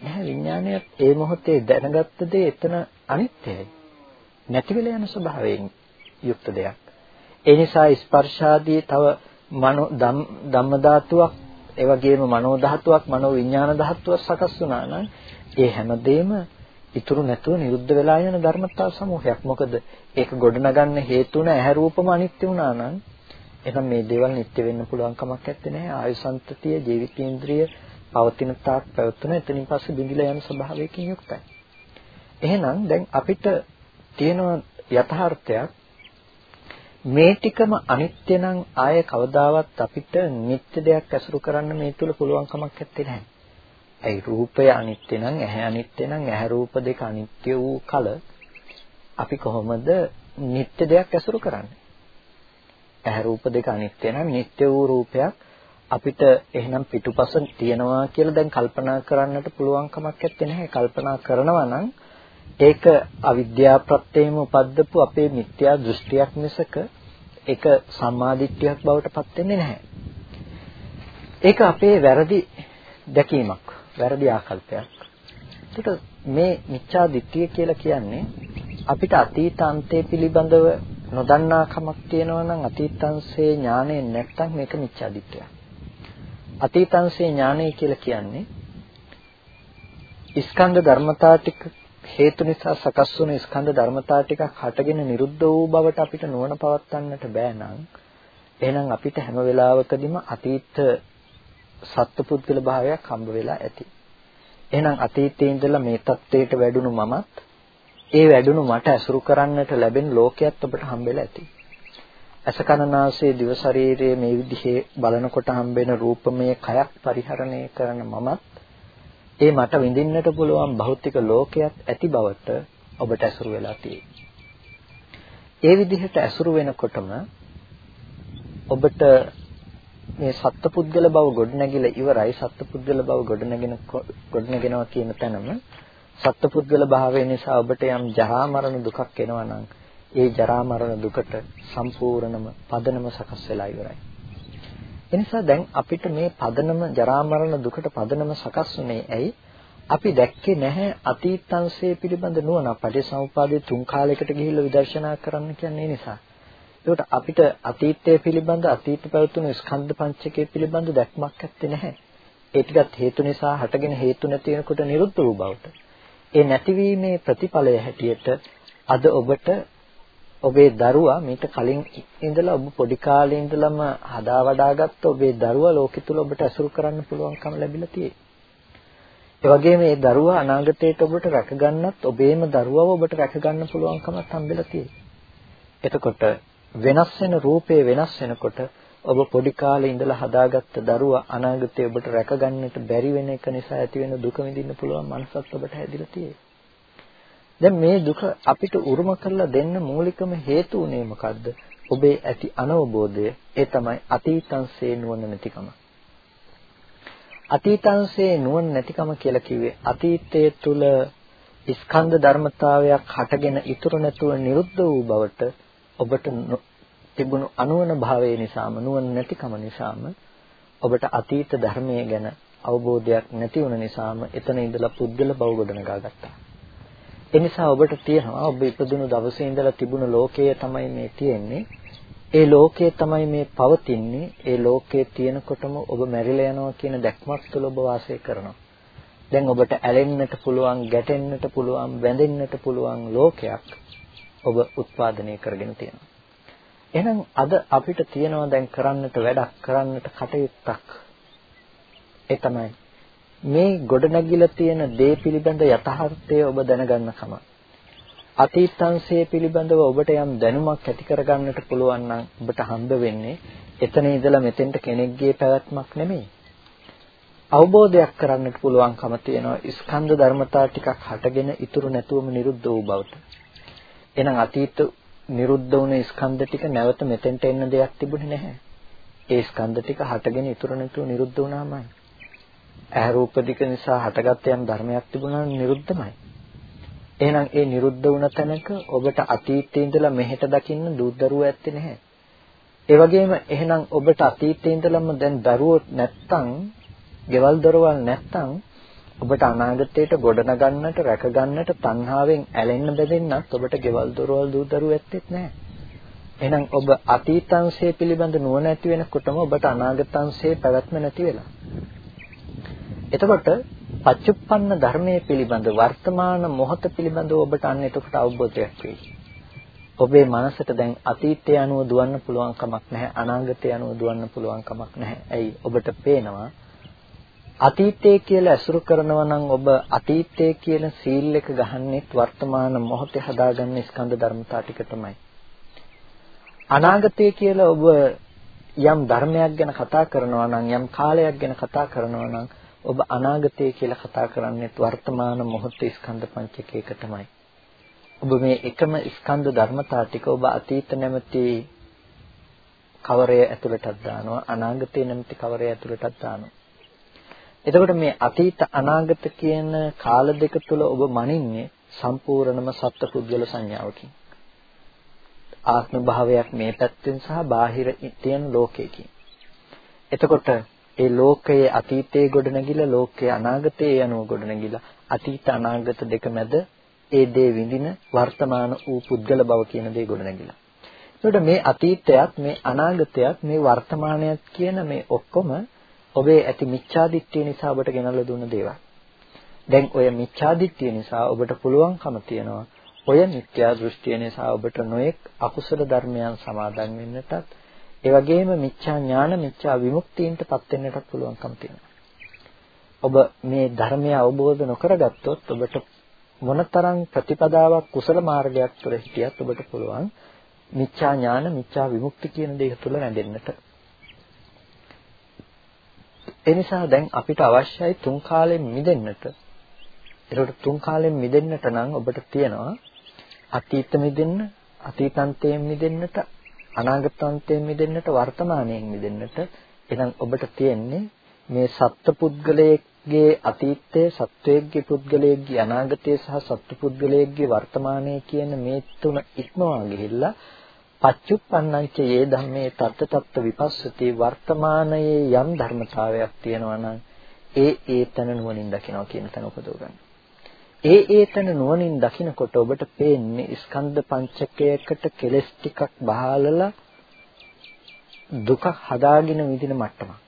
නැහැ. විඥානයත් ඒ මොහොතේ දැනගත්ත දේ එතන අනිත්‍යයි. නැති වෙලා යන ස්වභාවයෙන් යුක්ත දෙයක්. ඒ නිසා ස්පර්ශාදී තව මනෝ ධම්ම ධාතුවක් ඒ වගේම මනෝ ධාතුවක් මනෝ විඥාන ධාතුවක් සකස් වුණා නම් ඒ හැමදේම ඉතුරු නැතුව නිරුද්ධ වෙලා යන ධර්මතා සමූහයක්. මොකද ඒක ගොඩනගන්න හේතුන ඇහැ රූපම අනිත්‍ය වුණා නම් එහෙනම් මේ දේවල් නිත්‍ය වෙන්න පුළුවන් කමක් නැත්තේ නෑ. ආයුසන්තතිය, ජීවිතේන්ද්‍රිය පවතින තාක් පැවතුන එතනින් පස්සේ බිඳිලා යන ස්වභාවයකින් යුක්තයි. එහෙනම් දැන් අපිට තියෙන යථාර්ථයක් මේ ටිකම අනිත්‍ය නම් ආය කවදාවත් අපිට නිත්‍ය දෙයක් ඇසුරු කරන්න මේ තුල පුළුවන් කමක් නැත්තේ නැහැ. ඒ රූපය අනිත්‍ය නම් ඇහැ අනිත්‍ය නම් ඇහැ රූප දෙක අනිත්‍ය වූ කල අපි කොහොමද නිත්‍ය දෙයක් ඇසුරු කරන්නේ? ඇහැ රූප දෙක අනිත්‍ය නම් නිත්‍ය වූ රූපයක් අපිට එහෙනම් පිටුපස තියනවා කියලා දැන් කල්පනා කරන්නට පුළුවන් කමක් නැත්තේ කල්පනා කරනවා නම් ඒක අවිද්‍යා ප්‍රත්‍යයෙන් උපද්දපු අපේ මිත්‍යා දෘෂ්ටියක් මිසක ඒක සම්මාදිට්ඨියක් බවට පත් වෙන්නේ නැහැ. ඒක අපේ වැරදි දැකීමක්, වැරදි ආකල්පයක්. ඒක මේ මිච්ඡා දිට්ඨිය කියලා කියන්නේ අපිට අතීත අන්තය පිළිබඳව නොදන්නා කමක් තියෙනවා නම් අතීතංශේ ඥානෙ නැත්තම් මේක මිච්ඡා දිට්ඨියක්. අතීතංශේ ඥානෙ කියලා කියන්නේ ස්කන්ධ ධර්මතා ටික හේතු නිසා සකස් වුණු ස්කන්ධ ධර්මතා ටිකක් හටගෙන නිරුද්ධ වූ බවට අපිට නුවණ පවත්වන්නට බෑ නම් එහෙනම් අපිට හැම වෙලාවකදීම අතීත සත්පුද්ගල භාවයක් හම්බ වෙලා ඇති. එහෙනම් අතීතයේ ඉඳලා මේ தത്വයට වැඩුණු මමත් ඒ වැඩුණු මට ඇසුරු කරන්නට ලැබෙන ලෝකයක් ඔබට හම්බ වෙලා ඇති. අසකනනාසයේ දිව ශරීරයේ මේ විදිහේ බලනකොට හම්බෙන රූපමය කයක් පරිහරණය කරන මමත් ඒ මට විඳින්නට පුළුවන් භෞතික ලෝකයක් ඇති බවට ඔබට ඇසුරු වෙලා තියෙන්නේ. ඒ විදිහට ඇසුරු වෙනකොටම ඔබට මේ සත්පුද්ගල බව ගොඩනැගිලා ඉවරයි සත්පුද්ගල බව ගොඩනගෙන ගොඩනගෙනවා කියන තැනම සත්පුද්ගල භාවය නිසා ඔබට යම් ජරා මරණ දුකක් එනවා නම් ඒ ජරා මරණ දුකට සම්පූර්ණම පදනම සකස් වෙලා ඉවරයි. එනිසා දැන් අපිට මේ පදනම ජරා මරණ දුකට පදනම සකස් වුනේ ඇයි? අපි දැක්කේ නැහැ අතීතංශය පිළිබඳ නුවණ පටිසමුපාදයේ තුන් කාලයකට ගිහිල්ලා විදර්ශනා කරන්න කියන්නේ නිසා. ඒකට අපිට අතීතය පිළිබඳ අතීත පැවතුණු ස්කන්ධ පංචකය පිළිබඳ දැක්මක් ඇත්තේ නැහැ. ඒ ටිකත් හේතු නිසා හටගෙන හේතු නැති වෙනකොට නිරුද්ධ වූ බවට. ඒ නැතිවීමේ ප්‍රතිඵලය හැටියට අද ඔබට ඔබේ දරුවා මීට කලින් ඉඳලා ඔබ පොඩි කාලේ ඉඳලම හදා වඩාගත්ත ඔබේ දරුවා ලෝකෙ තුල ඔබට අසුරු කරන්න පුළුවන්කම ලැබිලා තියෙයි. ඒ වගේම මේ දරුවා අනාගතයට ඔබට රැකගන්නත් ඔබේම දරුවව ඔබට රැකගන්න පුළුවන්කමත් හම්බෙලා තියෙයි. එතකොට වෙනස් වෙන රූපේ වෙනස් වෙනකොට ඔබ පොඩි කාලේ ඉඳලා හදාගත්ත දරුවා අනාගතයේ ඔබට රැකගන්නට බැරි වෙන එක නිසා ඇති වෙන දුක විඳින්න පුළුවන් මනසක් ඔබට හැදිලා තියෙයි. දැන් මේ දුක අපිට උරුම කරලා දෙන්න මූලිකම හේතු උනේ මොකද්ද? ඔබේ ඇති අනවබෝධය ඒ තමයි අතීතංසේ නුවණ නැතිකම. අතීතංසේ නුවණ නැතිකම කියලා කිව්වේ අතීතයේ තුල ස්කන්ධ ධර්මතාවයක් හටගෙන ඉතුරු නැතුව නිරුද්ධ වූ බවට ඔබට තිබුණු අනුවන භාවය නිසාම නුවණ නැතිකම නිසාම ඔබට අතීත ධර්මයේ ගැන අවබෝධයක් නැති වුණ නිසාම එතන ඉඳලා පුද්ගල බව ගොඩනගා ගත්තා. ඒ නිසා ඔබට තියෙනවා ඔබ ඉපදුණු දවසේ ඉඳලා තිබුණු ලෝකය තමයි මේ තියෙන්නේ. ඒ ලෝකය තමයි මේ පවතින්නේ. ඒ ලෝකයේ තියෙනකොටම ඔබ මැරිලා යනවා කියන දැක්මක් තුළ ඔබ වාසය කරනවා. දැන් ඔබට ඇලෙන්නට පුළුවන්, ගැටෙන්නට පුළුවන්, බැඳෙන්නට පුළුවන් ලෝකයක් ඔබ උත්පාදනය කරගෙන තියෙනවා. එහෙනම් අද අපිට තියෙනවා දැන් කරන්නට වැඩක් කරන්නට කටයුත්තක්. ඒ තමයි මේ ගොඩනැගිලා තියෙන දේ පිළිබඳ යථාර්ථය ඔබ දැනගන්නකම අතීතංශය පිළිබඳව ඔබට යම් දැනුමක් ඇති කරගන්නට පුළුවන් නම් ඔබට හම්බ වෙන්නේ එතන ඉඳලා මෙතෙන්ට කෙනෙක්ගේ පැවැත්මක් නෙමෙයි. අවබෝධයක් කරන්නට පුළුවන්කම තියෙනවා ස්කන්ධ ධර්මතා ටිකක් හටගෙන ඉතුරු නැතුවම නිරුද්ධ වූ බවට. එහෙනම් අතීත නිරුද්ධ වුණ ස්කන්ධ ටික නැවත මෙතෙන්ට එන්න දෙයක් තිබුණේ නැහැ. ඒ ස්කන්ධ ටික හටගෙන ඉතුරු නැතුව නිරුද්ධ වුණාමයි. ඇහැ රූප දෙක නිසා හටගත් යම් ධර්මයක් තිබුණා නම් නිරුද්ධමයි. එහෙනම් ඒ නිරුද්ධ වුණ තැනක ඔබට අතීතයේ ඉඳලා මෙහෙට දකින්න දූදරුව ඇත්තේ නැහැ. ඒ වගේම එහෙනම් ඔබට අතීතයේ ඉඳලම දැන් දරුවෝ නැත්තම්, ගෙවල් දොරවල් නැත්තම් ඔබට අනාගතයට ගොඩනගන්නට, රැකගන්නට තණ්හාවෙන් ඇලෙන්න බැඳෙන්නත් ඔබට ගෙවල් දොරවල් දූදරුව ඇත්තෙත් නැහැ. එහෙනම් ඔබ අතීතංශය පිළිබඳ නුවණ ඇති වෙනකොටම ඔබට අනාගතංශයේ පැවැත්ම නැති වෙලා. එතකොට පච්චුප්පන්න ධර්මයේ පිළිබඳ වර්තමාන මොහොත පිළිබඳව ඔබට අන්න එතකොට අවබෝධයක් වෙයි. ඔබේ මනසට දැන් අතීතය අනුව දුවන්න පුළුවන් කමක් නැහැ අනාගතය අනුව දුවන්න පුළුවන් කමක් නැහැ. ඇයි ඔබට පේනවා අතීතය කියලා ඇසුරු කරනවා නම් ඔබ අතීතය කියන සීල් එක ගහන්නෙත් වර්තමාන මොහොතේ හදාගන්න ස්කන්ධ ධර්මතා ටික තමයි. අනාගතය කියලා ඔබ යම් ධර්මයක් ගැන කතා කරනවා නම් යම් කාලයක් ගැන කතා කරනවා නම් ඔබ අනාගතය කියලා කතා කරන්නේත් වර්තමාන මොහොතේ ස්කන්ධ පංචකයක තමයි. ඔබ මේ එකම ස්කන්ධ ධර්මතා ටික ඔබ අතීත නැමැති කවරය ඇතුළටත් දානවා අනාගතය නැමැති කවරය ඇතුළටත් දානවා. එතකොට මේ අතීත අනාගත කියන කාල දෙක තුල ඔබ මනින්නේ සම්පූර්ණම සත්පුද්ගල සංඥාවකින්. ආත්ම භාවයක් මේ පැත්තෙන් සහ බාහිර තියෙන ලෝකයකින්. එතකොට ඒ ලෝකයේ අතීතයේ ගොඩනැගිලා ලෝකයේ අනාගතයේ යනුව ගොඩනැගිලා අතීත අනාගත දෙක මැද ඒ දේ විඳින වර්තමාන වූ පුද්ගල බව කියන දේ ගොඩනැගිලා. එතකොට මේ අතීතයත් මේ අනාගතයත් මේ වර්තමානයත් කියන මේ ඔක්කොම ඔබේ ඇති මිච්ඡාදිත්‍ය නිසා ඔබට ගෙනල්ලා දුන්න දේවල්. දැන් ඔය මිච්ඡාදිත්‍ය නිසා ඔබට පුළුවන්කම තියනවා ඔය මිත්‍යා දෘෂ්ටිය නිසා ඔබට නොඑක් අකුසල ධර්මයන් සමාදන් වෙන්නටත් ඒ වගේම මිච්ඡා ඥාන මිච්ඡා විමුක්තියන්ටපත් වෙන්නටත් පුළුවන්කම තියෙනවා. ඔබ මේ ධර්මය අවබෝධ නොකරගත්තොත් ඔබට මොනතරම් ප්‍රතිපදාවක් කුසල මාර්ගයක් තුළ හිටියත් ඔබට පුළුවන් මිච්ඡා ඥාන මිච්ඡා විමුක්ති කියන දේ තුළ නැදෙන්නට. ඒ නිසා දැන් අපිට අවශ්‍යයි තුන් කාලෙන් මිදෙන්නට. ඒකට තුන් කාලෙන් මිදෙන්නට නම් ඔබට තියෙනවා අතීත මිදෙන්න, අතීතන්තයෙන් මිදෙන්නට, අනාගතන්තයෙන් මිදෙන්නට, වර්තමානයෙන් මිදෙන්නට. එහෙනම් ඔබට තියෙන්නේ මේ සත්පුද්ගලයේ අතීතයේ සත්වයේගේ පුද්ගලයේගේ අනාගතයේ සහ සත්පුද්ගලයේගේ වර්තමානයේ කියන මේ තුන ඉක්මවා ගිහිල්ලා පච්චුප්පන්නංච යේ ධම්මේ තත්ත තත්ත විපස්සති වර්තමානයේ යම් ධර්මතාවයක් තියෙනවා නම් ඒ ඒ තන නුවණින් දකිනවා කියන තැන උපදව ගන්න. ඒ ඒ තන නුවණින් දකිනකොට ඔබට පේන්නේ ස්කන්ධ පංචකයකට කෙලස් ටිකක් බහලලා දුක හදාගෙන විඳින මට්ටමක්.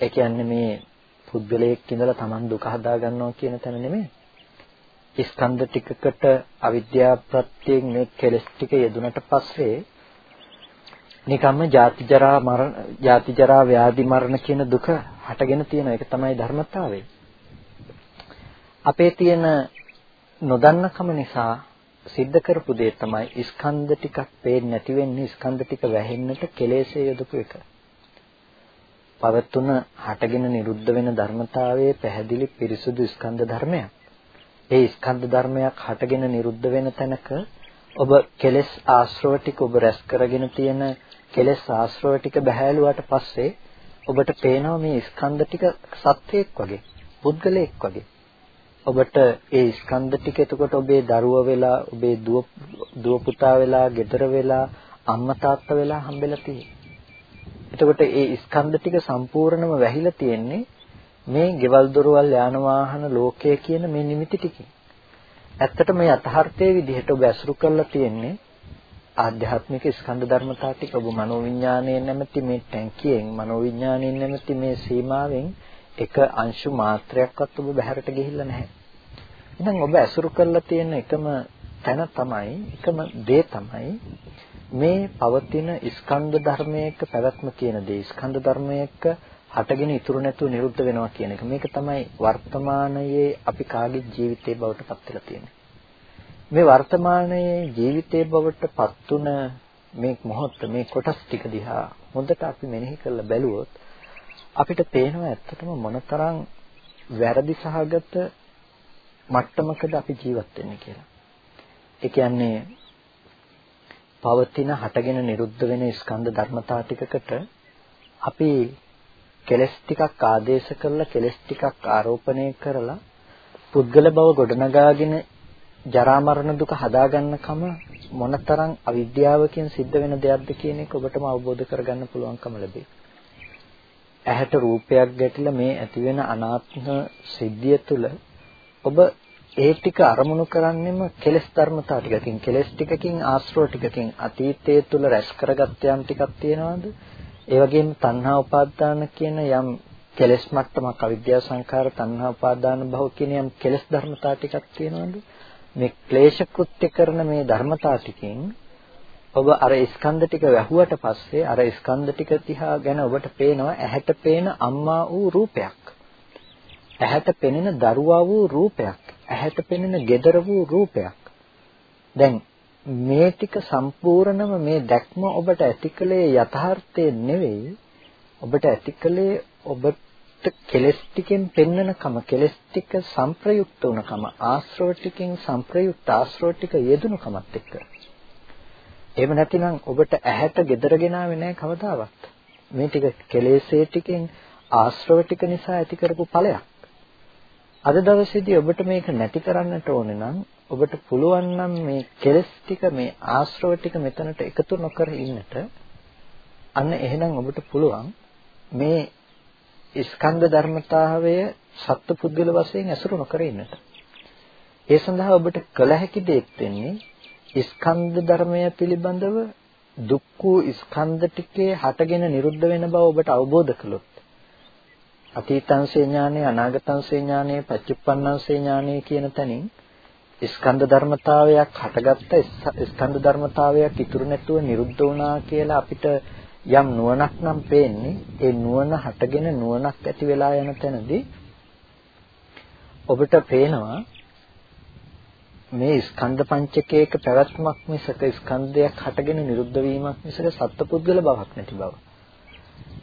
ඒ කියන්නේ මේ පුද්ගලයෙක් ඉඳලා Taman දුක හදා ගන්නවා කියන තැන නෙමෙයි. ස්කන්ධ ටිකකට අවිද්‍යාව ප්‍රත්‍යයෙන් මේ කෙලස් ටික යෙදුනට පස්සේ නිකම්ම ජාති ජරා මරණ ජාති ජරා ව්‍යාධි මරණ කියන දුක හටගෙන තියෙන එක තමයි ධර්මතාවය. අපේ තියෙන නොදන්නකම නිසා සිද්ධ කරපු දේ තමයි ස්කන්ධ ටිකක් පේන්නේ නැති වෙන්නේ ස්කන්ධ ටික වැහෙන්නට කෙලෙසේ යොදපු එක. පවතුන හටගෙන නිරුද්ධ වෙන ධර්මතාවයේ පැහැදිලි පිරිසුදු ස්කන්ධ ධර්මයක්. ඒ ස්කන්ධ ධර්මයක් හටගෙන නිරුද්ධ වෙන තැනක ඔබ කෙලෙස් ආශ්‍රව ටික ඔබ රැස් කරගෙන තියෙන කෙලෙස් ආශ්‍රව ටික බහැලුවාට පස්සේ ඔබට පේනවා මේ ස්කන්ධ ටික සත්‍යයක් වගේ පුද්ගලයෙක් වගේ ඔබට ඒ ස්කන්ධ ටික එතකොට ඔබේ දරුව වෙලා ඔබේ දුව දුව පුතා වෙලා ගෙදර වෙලා අම්මා තාත්තා වෙලා හම්බෙලා තියෙන්නේ. එතකොට ඒ ස්කන්ධ ටික සම්පූර්ණම වැහිලා තියෙන්නේ මේ ගෙවල් දොරවල් යාන වාහන ලෝකය කියන මේ නිමිති ටිකෙන්. ඇත්තට මේ අතහර්ථයේ විදිහට ඔබ ඇසුරු කරලා තියෙන්නේ ආධ්‍යාත්මික ස්කන්ධ ධර්මතා ටික ඔබ මනෝවිඤ්ඤාණයෙන් නැමැති මේ ටැංකියෙන් මනෝවිඤ්ඤාණයෙන් නැමැති මේ සීමාවෙන් එක අංශු මාත්‍රයක්වත් ඔබ බහැරට ගිහිල්ලා නැහැ. එහෙනම් ඔබ ඇසුරු කරලා තියෙන එකම තැන තමයි එකම දේ තමයි මේ පවතින ස්කන්ධ ධර්මයක පැවැත්ම කියන දේ ස්කන්ධ ධර්මයක හටගෙන ඉතුරු නැතුව නිරුද්ධ වෙනවා කියන එක. මේක තමයි වර්තමානයේ අපි කාගේ ජීවිතේ බවට පත් වෙලා තියෙන්නේ. මේ වර්තමානයේ ජීවිතේ බවට පත්ුන මේ මොහොත මේ කොටස් ටික දිහා හොඳට අපි මෙනෙහි කරලා බැලුවොත් අපිට පේනවා ඇත්තටම මොනතරම් වැරදි සහගත මට්ටමකද අපි ජීවත් වෙන්නේ කියලා. ඒ කියන්නේ පවතින හටගෙන නිරුද්ධ වෙන ස්කන්ධ ධර්මතා ටිකකට අපි කෙලස් ටිකක් ආදේශ කරලා කෙලස් ටිකක් ආරෝපණය කරලා පුද්ගල බව ගොඩනගාගෙන ජරා මරණ දුක හදාගන්නකම මොනතරම් අවිද්‍යාවකින් සිද්ධ වෙන දෙයක්ද කියන එක ඔබටම අවබෝධ කරගන්න පුළුවන්කම ලැබේ. ඇහැට රූපයක් ගැටිලා මේ ඇතිවෙන අනාත්ම සිද්ධිය තුළ ඔබ ඒ ටික අරමුණු කරන්නෙම කෙලස් ධර්මතා ටිකකින් කෙලස් ටිකකින් ආශ්‍රව ටිකකින් අතීතයේ තුල රැස් කරගත් යම් ටිකක් තියෙනවද? ඒ වගේම තණ්හා උපාදාන කියන යම් කෙලස් මට්ටමක් අවිද්‍යා සංඛාර තණ්හා උපාදාන භව කියන යම් කෙලස් ධර්මතා ටිකක් තියෙනවද? මේ ක්ලේශ කෘත්‍ය කරන මේ ධර්මතා ටිකෙන් ඔබ අර ස්කන්ධ ටික වැහුවට පස්සේ අර ස්කන්ධ ටික තිහා ගැන ඔබට පේනවා ඇහැට පේන අම්මා වූ රූපයක්. ඇහැට පෙනෙන දරුවා වූ රූපයක්. ඇහැට පෙනෙන gedara වූ රූපයක්. දැන් මේ ටික සම්පූර්ණම මේ දැක්ම ඔබට ඇතිකලේ යථාර්ථය නෙවෙයි. ඔබට ඇතිකලේ ඔබට කෙලස් ටිකෙන් පෙන්නනකම කෙලස් ටික සංප්‍රයුක්ත වුණකම ආශ්‍රව ටිකෙන් සංප්‍රයුක්ත ආශ්‍රව ටික යෙදුණකමත් එක්ක. එහෙම නැතිනම් ඔබට ඇහැට gedara ගෙනාවේ නැහැ කවදාවත්. මේ ටික කෙලෙසේ ටිකෙන් ආශ්‍රව ටික නිසා ඇති කරපු ඵලයක්. අද දවසේදී ඔබට මේක නැති කරන්නට ඕනේ නම් ඔබට පුළුවන් නම් මේ කෙලස් ටික මේ ආශ්‍රව ටික මෙතනට එකතු නොකර ඉන්නට. අන්න එහෙනම් ඔබට පුළුවන් මේ ස්කන්ධ ධර්මතාවය සත්පුද්ගල වශයෙන් ඇසුරු නොකර ඉන්නට. ඒ සඳහා ඔබට කළ හැකි දෙයක් වෙන්නේ ස්කන්ධ ධර්මය පිළිබඳව දුක්ඛ ස්කන්ධ ටිකේ හටගෙන නිරුද්ධ වෙන බව ඔබට අවබෝධ කළොත් අතීතංසේ ඥානෙ අනාගතංසේ ඥානෙ පච්චුප්පන්නංසේ ඥානෙ කියන තැනින් ස්කන්ධ ධර්මතාවයක් හටගත්ත ස්කන්ධ ධර්මතාවයක් ඉතුරු නැතුව නිරුද්ධ වුණා කියලා අපිට යම් නුවණක් නම් පේන්නේ ඒ නුවණ හටගෙන නුවණක් ඇති වෙලා යන තැනදී ඔබට පේනවා මේ ස්කන්ධ පංචකයක පැවැත්මක් මිසක ස්කන්ධයක් හටගෙන නිරුද්ධ වීමක් මිසක සත්පුද්ගල බවක් නැති බව.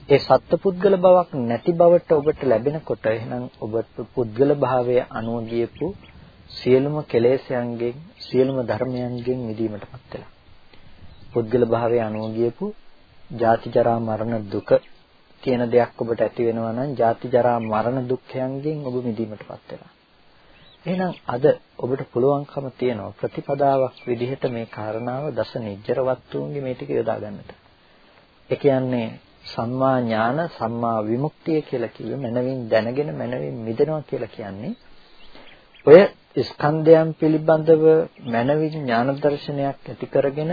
ඒ සත්පුද්ගල බවක් නැති බවට ඔබට ලැබෙනකොට එහෙනම් ඔබට පුද්ගල භාවයේ අනුව ගියපු සියලුම කෙලෙස්යන්ගෙන් සියලුම ධර්මයන්ගෙන් මිදීමටපත් වෙලා. පුද්ගල භාවයේ අනුව ගියපු ජාති ජරා මරණ දුක කියන දෙයක් ඔබට ඇති වෙනවා නම් ජාති ජරා මරණ දුක්ඛයන්ගෙන් ඔබ මිදීමටපත් වෙලා. එහෙනම් අද ඔබට පුළුවන්කම තියෙනවා ප්‍රතිපදාවක් විදිහට මේ කාරණාව දස නිජ්ජර වස්තුන්ගේ මේ ටික යොදා ගන්නට. ඒ කියන්නේ සම්මා ඥාන සම්මා විමුක්තිය කියලා කිව්වෙ මනවින් දැනගෙන මනවින් මිදෙනවා කියලා කියන්නේ ඔය ස්කන්ධයන් පිළිබඳව මනවින් ඥාන දර්ශනයක් ඇති කරගෙන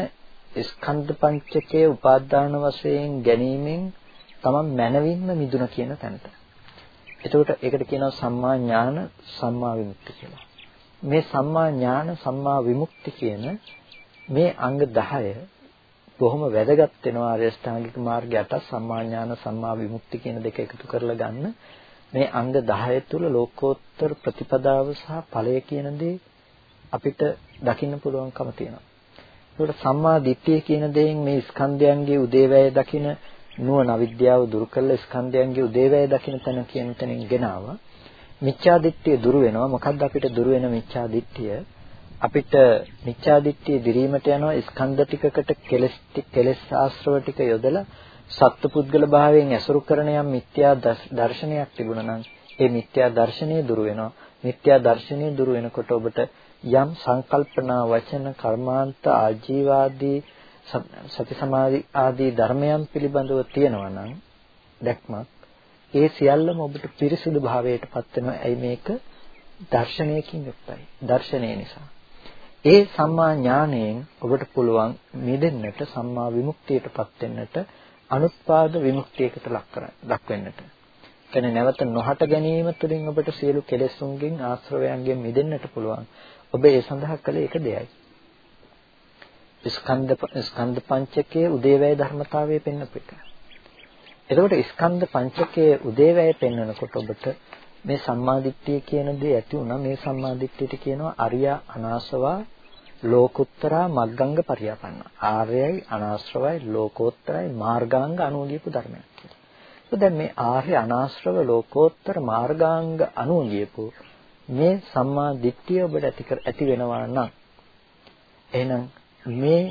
ස්කන්ධ පංචකයේ උපාදාන වශයෙන් ගැනීමෙන් තමන් මනවින්ම මිදුණ කියන තැනට. එතකොට ඒකට කියනවා සම්මා ඥාන සම්මා විමුක්ති කියලා. මේ සම්මා ඥාන සම්මා විමුක්ති කියන මේ අංග 10 බොහොම වැදගත් වෙනවා ආර්ය ශ්‍රාංගික මාර්ගයට සම්මා ඥාන සම්මා විමුක්ති කියන දෙක එකතු කරලා ගන්න මේ අංග 10 තුල ලෝකෝත්තර ප්‍රතිපදාව සහ ඵලය කියන දේ අපිට දකින්න පුළුවන්කම තියෙනවා. ඒකට සම්මා දිට්ඨිය කියන දෙයින් මේ ස්කන්ධයන්ගේ උදේවැය දකින නුවණ අවිද්‍යාව දුරු කළ ස්කන්ධයන්ගේ උදේවැය දකින්න තැන කියන තැනින් ගෙනාවා. මිච්ඡා දිට්ඨිය දුරු වෙනවා. මොකද්ද අපිට දුරු වෙන මිච්ඡා දිට්ඨිය? අපිට මිච්ඡා දිට්ඨිය දිරීමට යනවා ස්කන්ධ ටිකකට කෙලස් කෙලස් ආශ්‍රව ටික යොදලා සත්පුද්ගල භාවයෙන් ඇසුරු කරන යම් මිත්‍යා දර්ශනයක් තිබුණා නම් ඒ මිත්‍යා දර්ශනය දුරු වෙනවා. මිත්‍යා දර්ශනය දුරු වෙනකොට ඔබට යම් සංකල්පනා වචන කර්මාන්ත ආජීවාදී සති සමාධි ආදී ධර්මයන් පිළිබඳව තියෙනවා නම් දැක්මක් ඒ සියල්ලම ඔබට පිරිසිදු භාවයට පත් වෙනවා. ඇයි මේක දර්ශනයකින් යුක්තයි. දර්ශනය නිසා. ඒ සම්මා ඥාණයෙන් ඔබට පුළුවන් මිදෙන්නට සම්මා විමුක්තියටපත් වෙන්නට අනුත්පාද විමුක්තියකට ලක් කරන්න ලක් වෙන්නට. කියන්නේ නැවත නොහට ගැනීම තුළින් ඔබට සියලු කෙලෙසුන්ගෙන් ආශ්‍රවයන්ගෙන් මිදෙන්නට පුළුවන්. ඔබ ඒ සඳහා කළ එක දෙයයි. ස්කන්ධ ස්කන්ධ පංචකයේ උදේවැය ධර්මතාවය පෙන්වපු එක. එතකොට ස්කන්ධ පංචකයේ උදේවැය පෙන්වනකොට ඔබට මේ සම්මාදිට්ඨිය කියන දේ ඇති වුණා මේ සම්මාදිට්ඨියට කියනවා අරියා අනාසවා ලෝකුත්තරා මග්ගංග පරියාපන්න. ආර්යයි අනාශ්‍රවයි ලෝකෝත්තරයි මාර්ගාංග අනුගියපු ධර්මයක් කියලා. ඒක දැන් මේ ආර්ය අනාශ්‍රව ලෝකෝත්තර මාර්ගාංග අනුගියපු මේ සම්මා දිට්ඨිය ඔබට ඇති කර ඇති වෙනවා නම් එහෙනම් මේ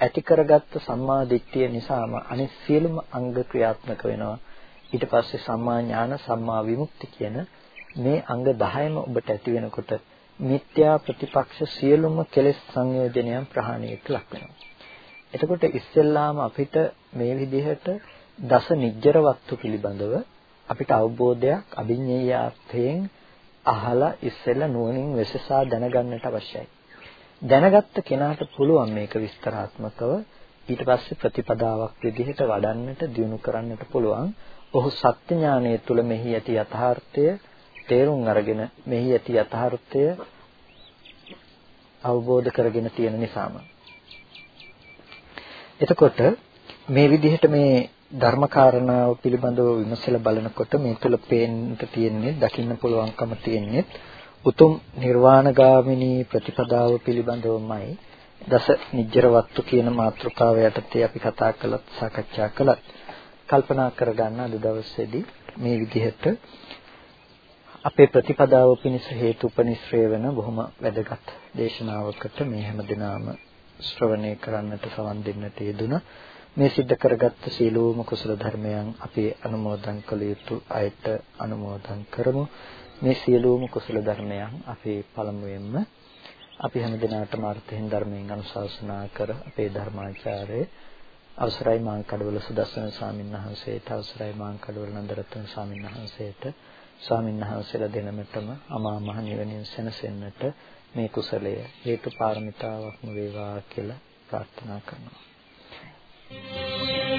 ඇති කරගත්ත සම්මා දිට්ඨිය නිසාම අනිත් සියලුම අංග ක්‍රියාත්මක වෙනවා. ඊට පස්සේ සම්මා ඥාන සම්මා විමුක්ති කියන මේ අංග 10ම ඔබට ඇති වෙනකොට මිත්‍යා ප්‍රතිපක්ෂ සියලුම කෙලෙස් සංයෝජනයන් ප්‍රහාණයට ලක් වෙනවා. එතකොට ඉස්සෙල්ලාම අපිට මේ විදිහට දස නිජ්ජර වස්තු පිළිබඳව අපිට අවබෝධයක් අභිඤ්ඤේයාර්ථයෙන් අහලා ඉස්සෙල්ලා නුවණින් වෙසසා දැනගන්නට අවශ්‍යයි. දැනගත්ත කෙනාට පුළුවන් මේක විස්තරාත්මකව ඊට පස්සේ ප්‍රතිපදාවක් විදිහට වඩන්නට දියුණු කරන්නට පුළුවන්. ඔහු සත්‍ය ඥානය තුල මෙහි ඇති යථාර්ථය තේරුම් අරගෙන මෙහි ඇති යථාර්ථය අවබෝධ කරගෙන තියෙන නිසාම. එතකොට මේ විදිහට මේ ධර්මකාරණාව පිළිබඳව විමසලා බලනකොට මේ තුල පේන්න තියෙන්නේ දකින්න පුළුවන්කම තියෙන්නේ උතුම් නිර්වාණගාමිනී ප්‍රතිපදාව පිළිබඳවමයි දස නිජ්ජර වත්තු කියන මාතෘකාව යටතේ අපි කතා කළත් සාකච්ඡා කළත් කල්පනා කරගන්න අද දවසේදී මේ විදිහට අපේ ප්‍රතිපදාව පිණිස හේතු උපනිශ්‍රේ වෙන බොහොම වැදගත් දේශනාවකට මේ හැම දිනම ශ්‍රවණය කරන්නට සවන් දෙන්නට යෙදුණා. මේ සිද්ධ කරගත්ත සීලෝම කුසල ධර්මයන් අපි අනුමෝදන් කළ යුතු අයට අනුමෝදන් කරමු. මේ සියලුම කුසල ධර්මයන් අපි පළමුවෙන්ම අපි හැම දිනකටම අර්ථයෙන් ධර්මයෙන් අනුශාසනා කර අපේ ධර්මාචාර්ය අවසරයි මාංකඩවල සුදස්සන ස්වාමීන් වහන්සේට අවසරයි මාංකඩවල නන්දරත්න ස්වාමීන් වහන්සේට ස්වාමීන් වහන්සේලා දෙනමතම අමා මහ නිවනින් සැනසෙන්නට මේ කුසලය හේතු පාරමිතාවක්ම වේවා කියලා ප්‍රාර්ථනා කරනවා. Thank you.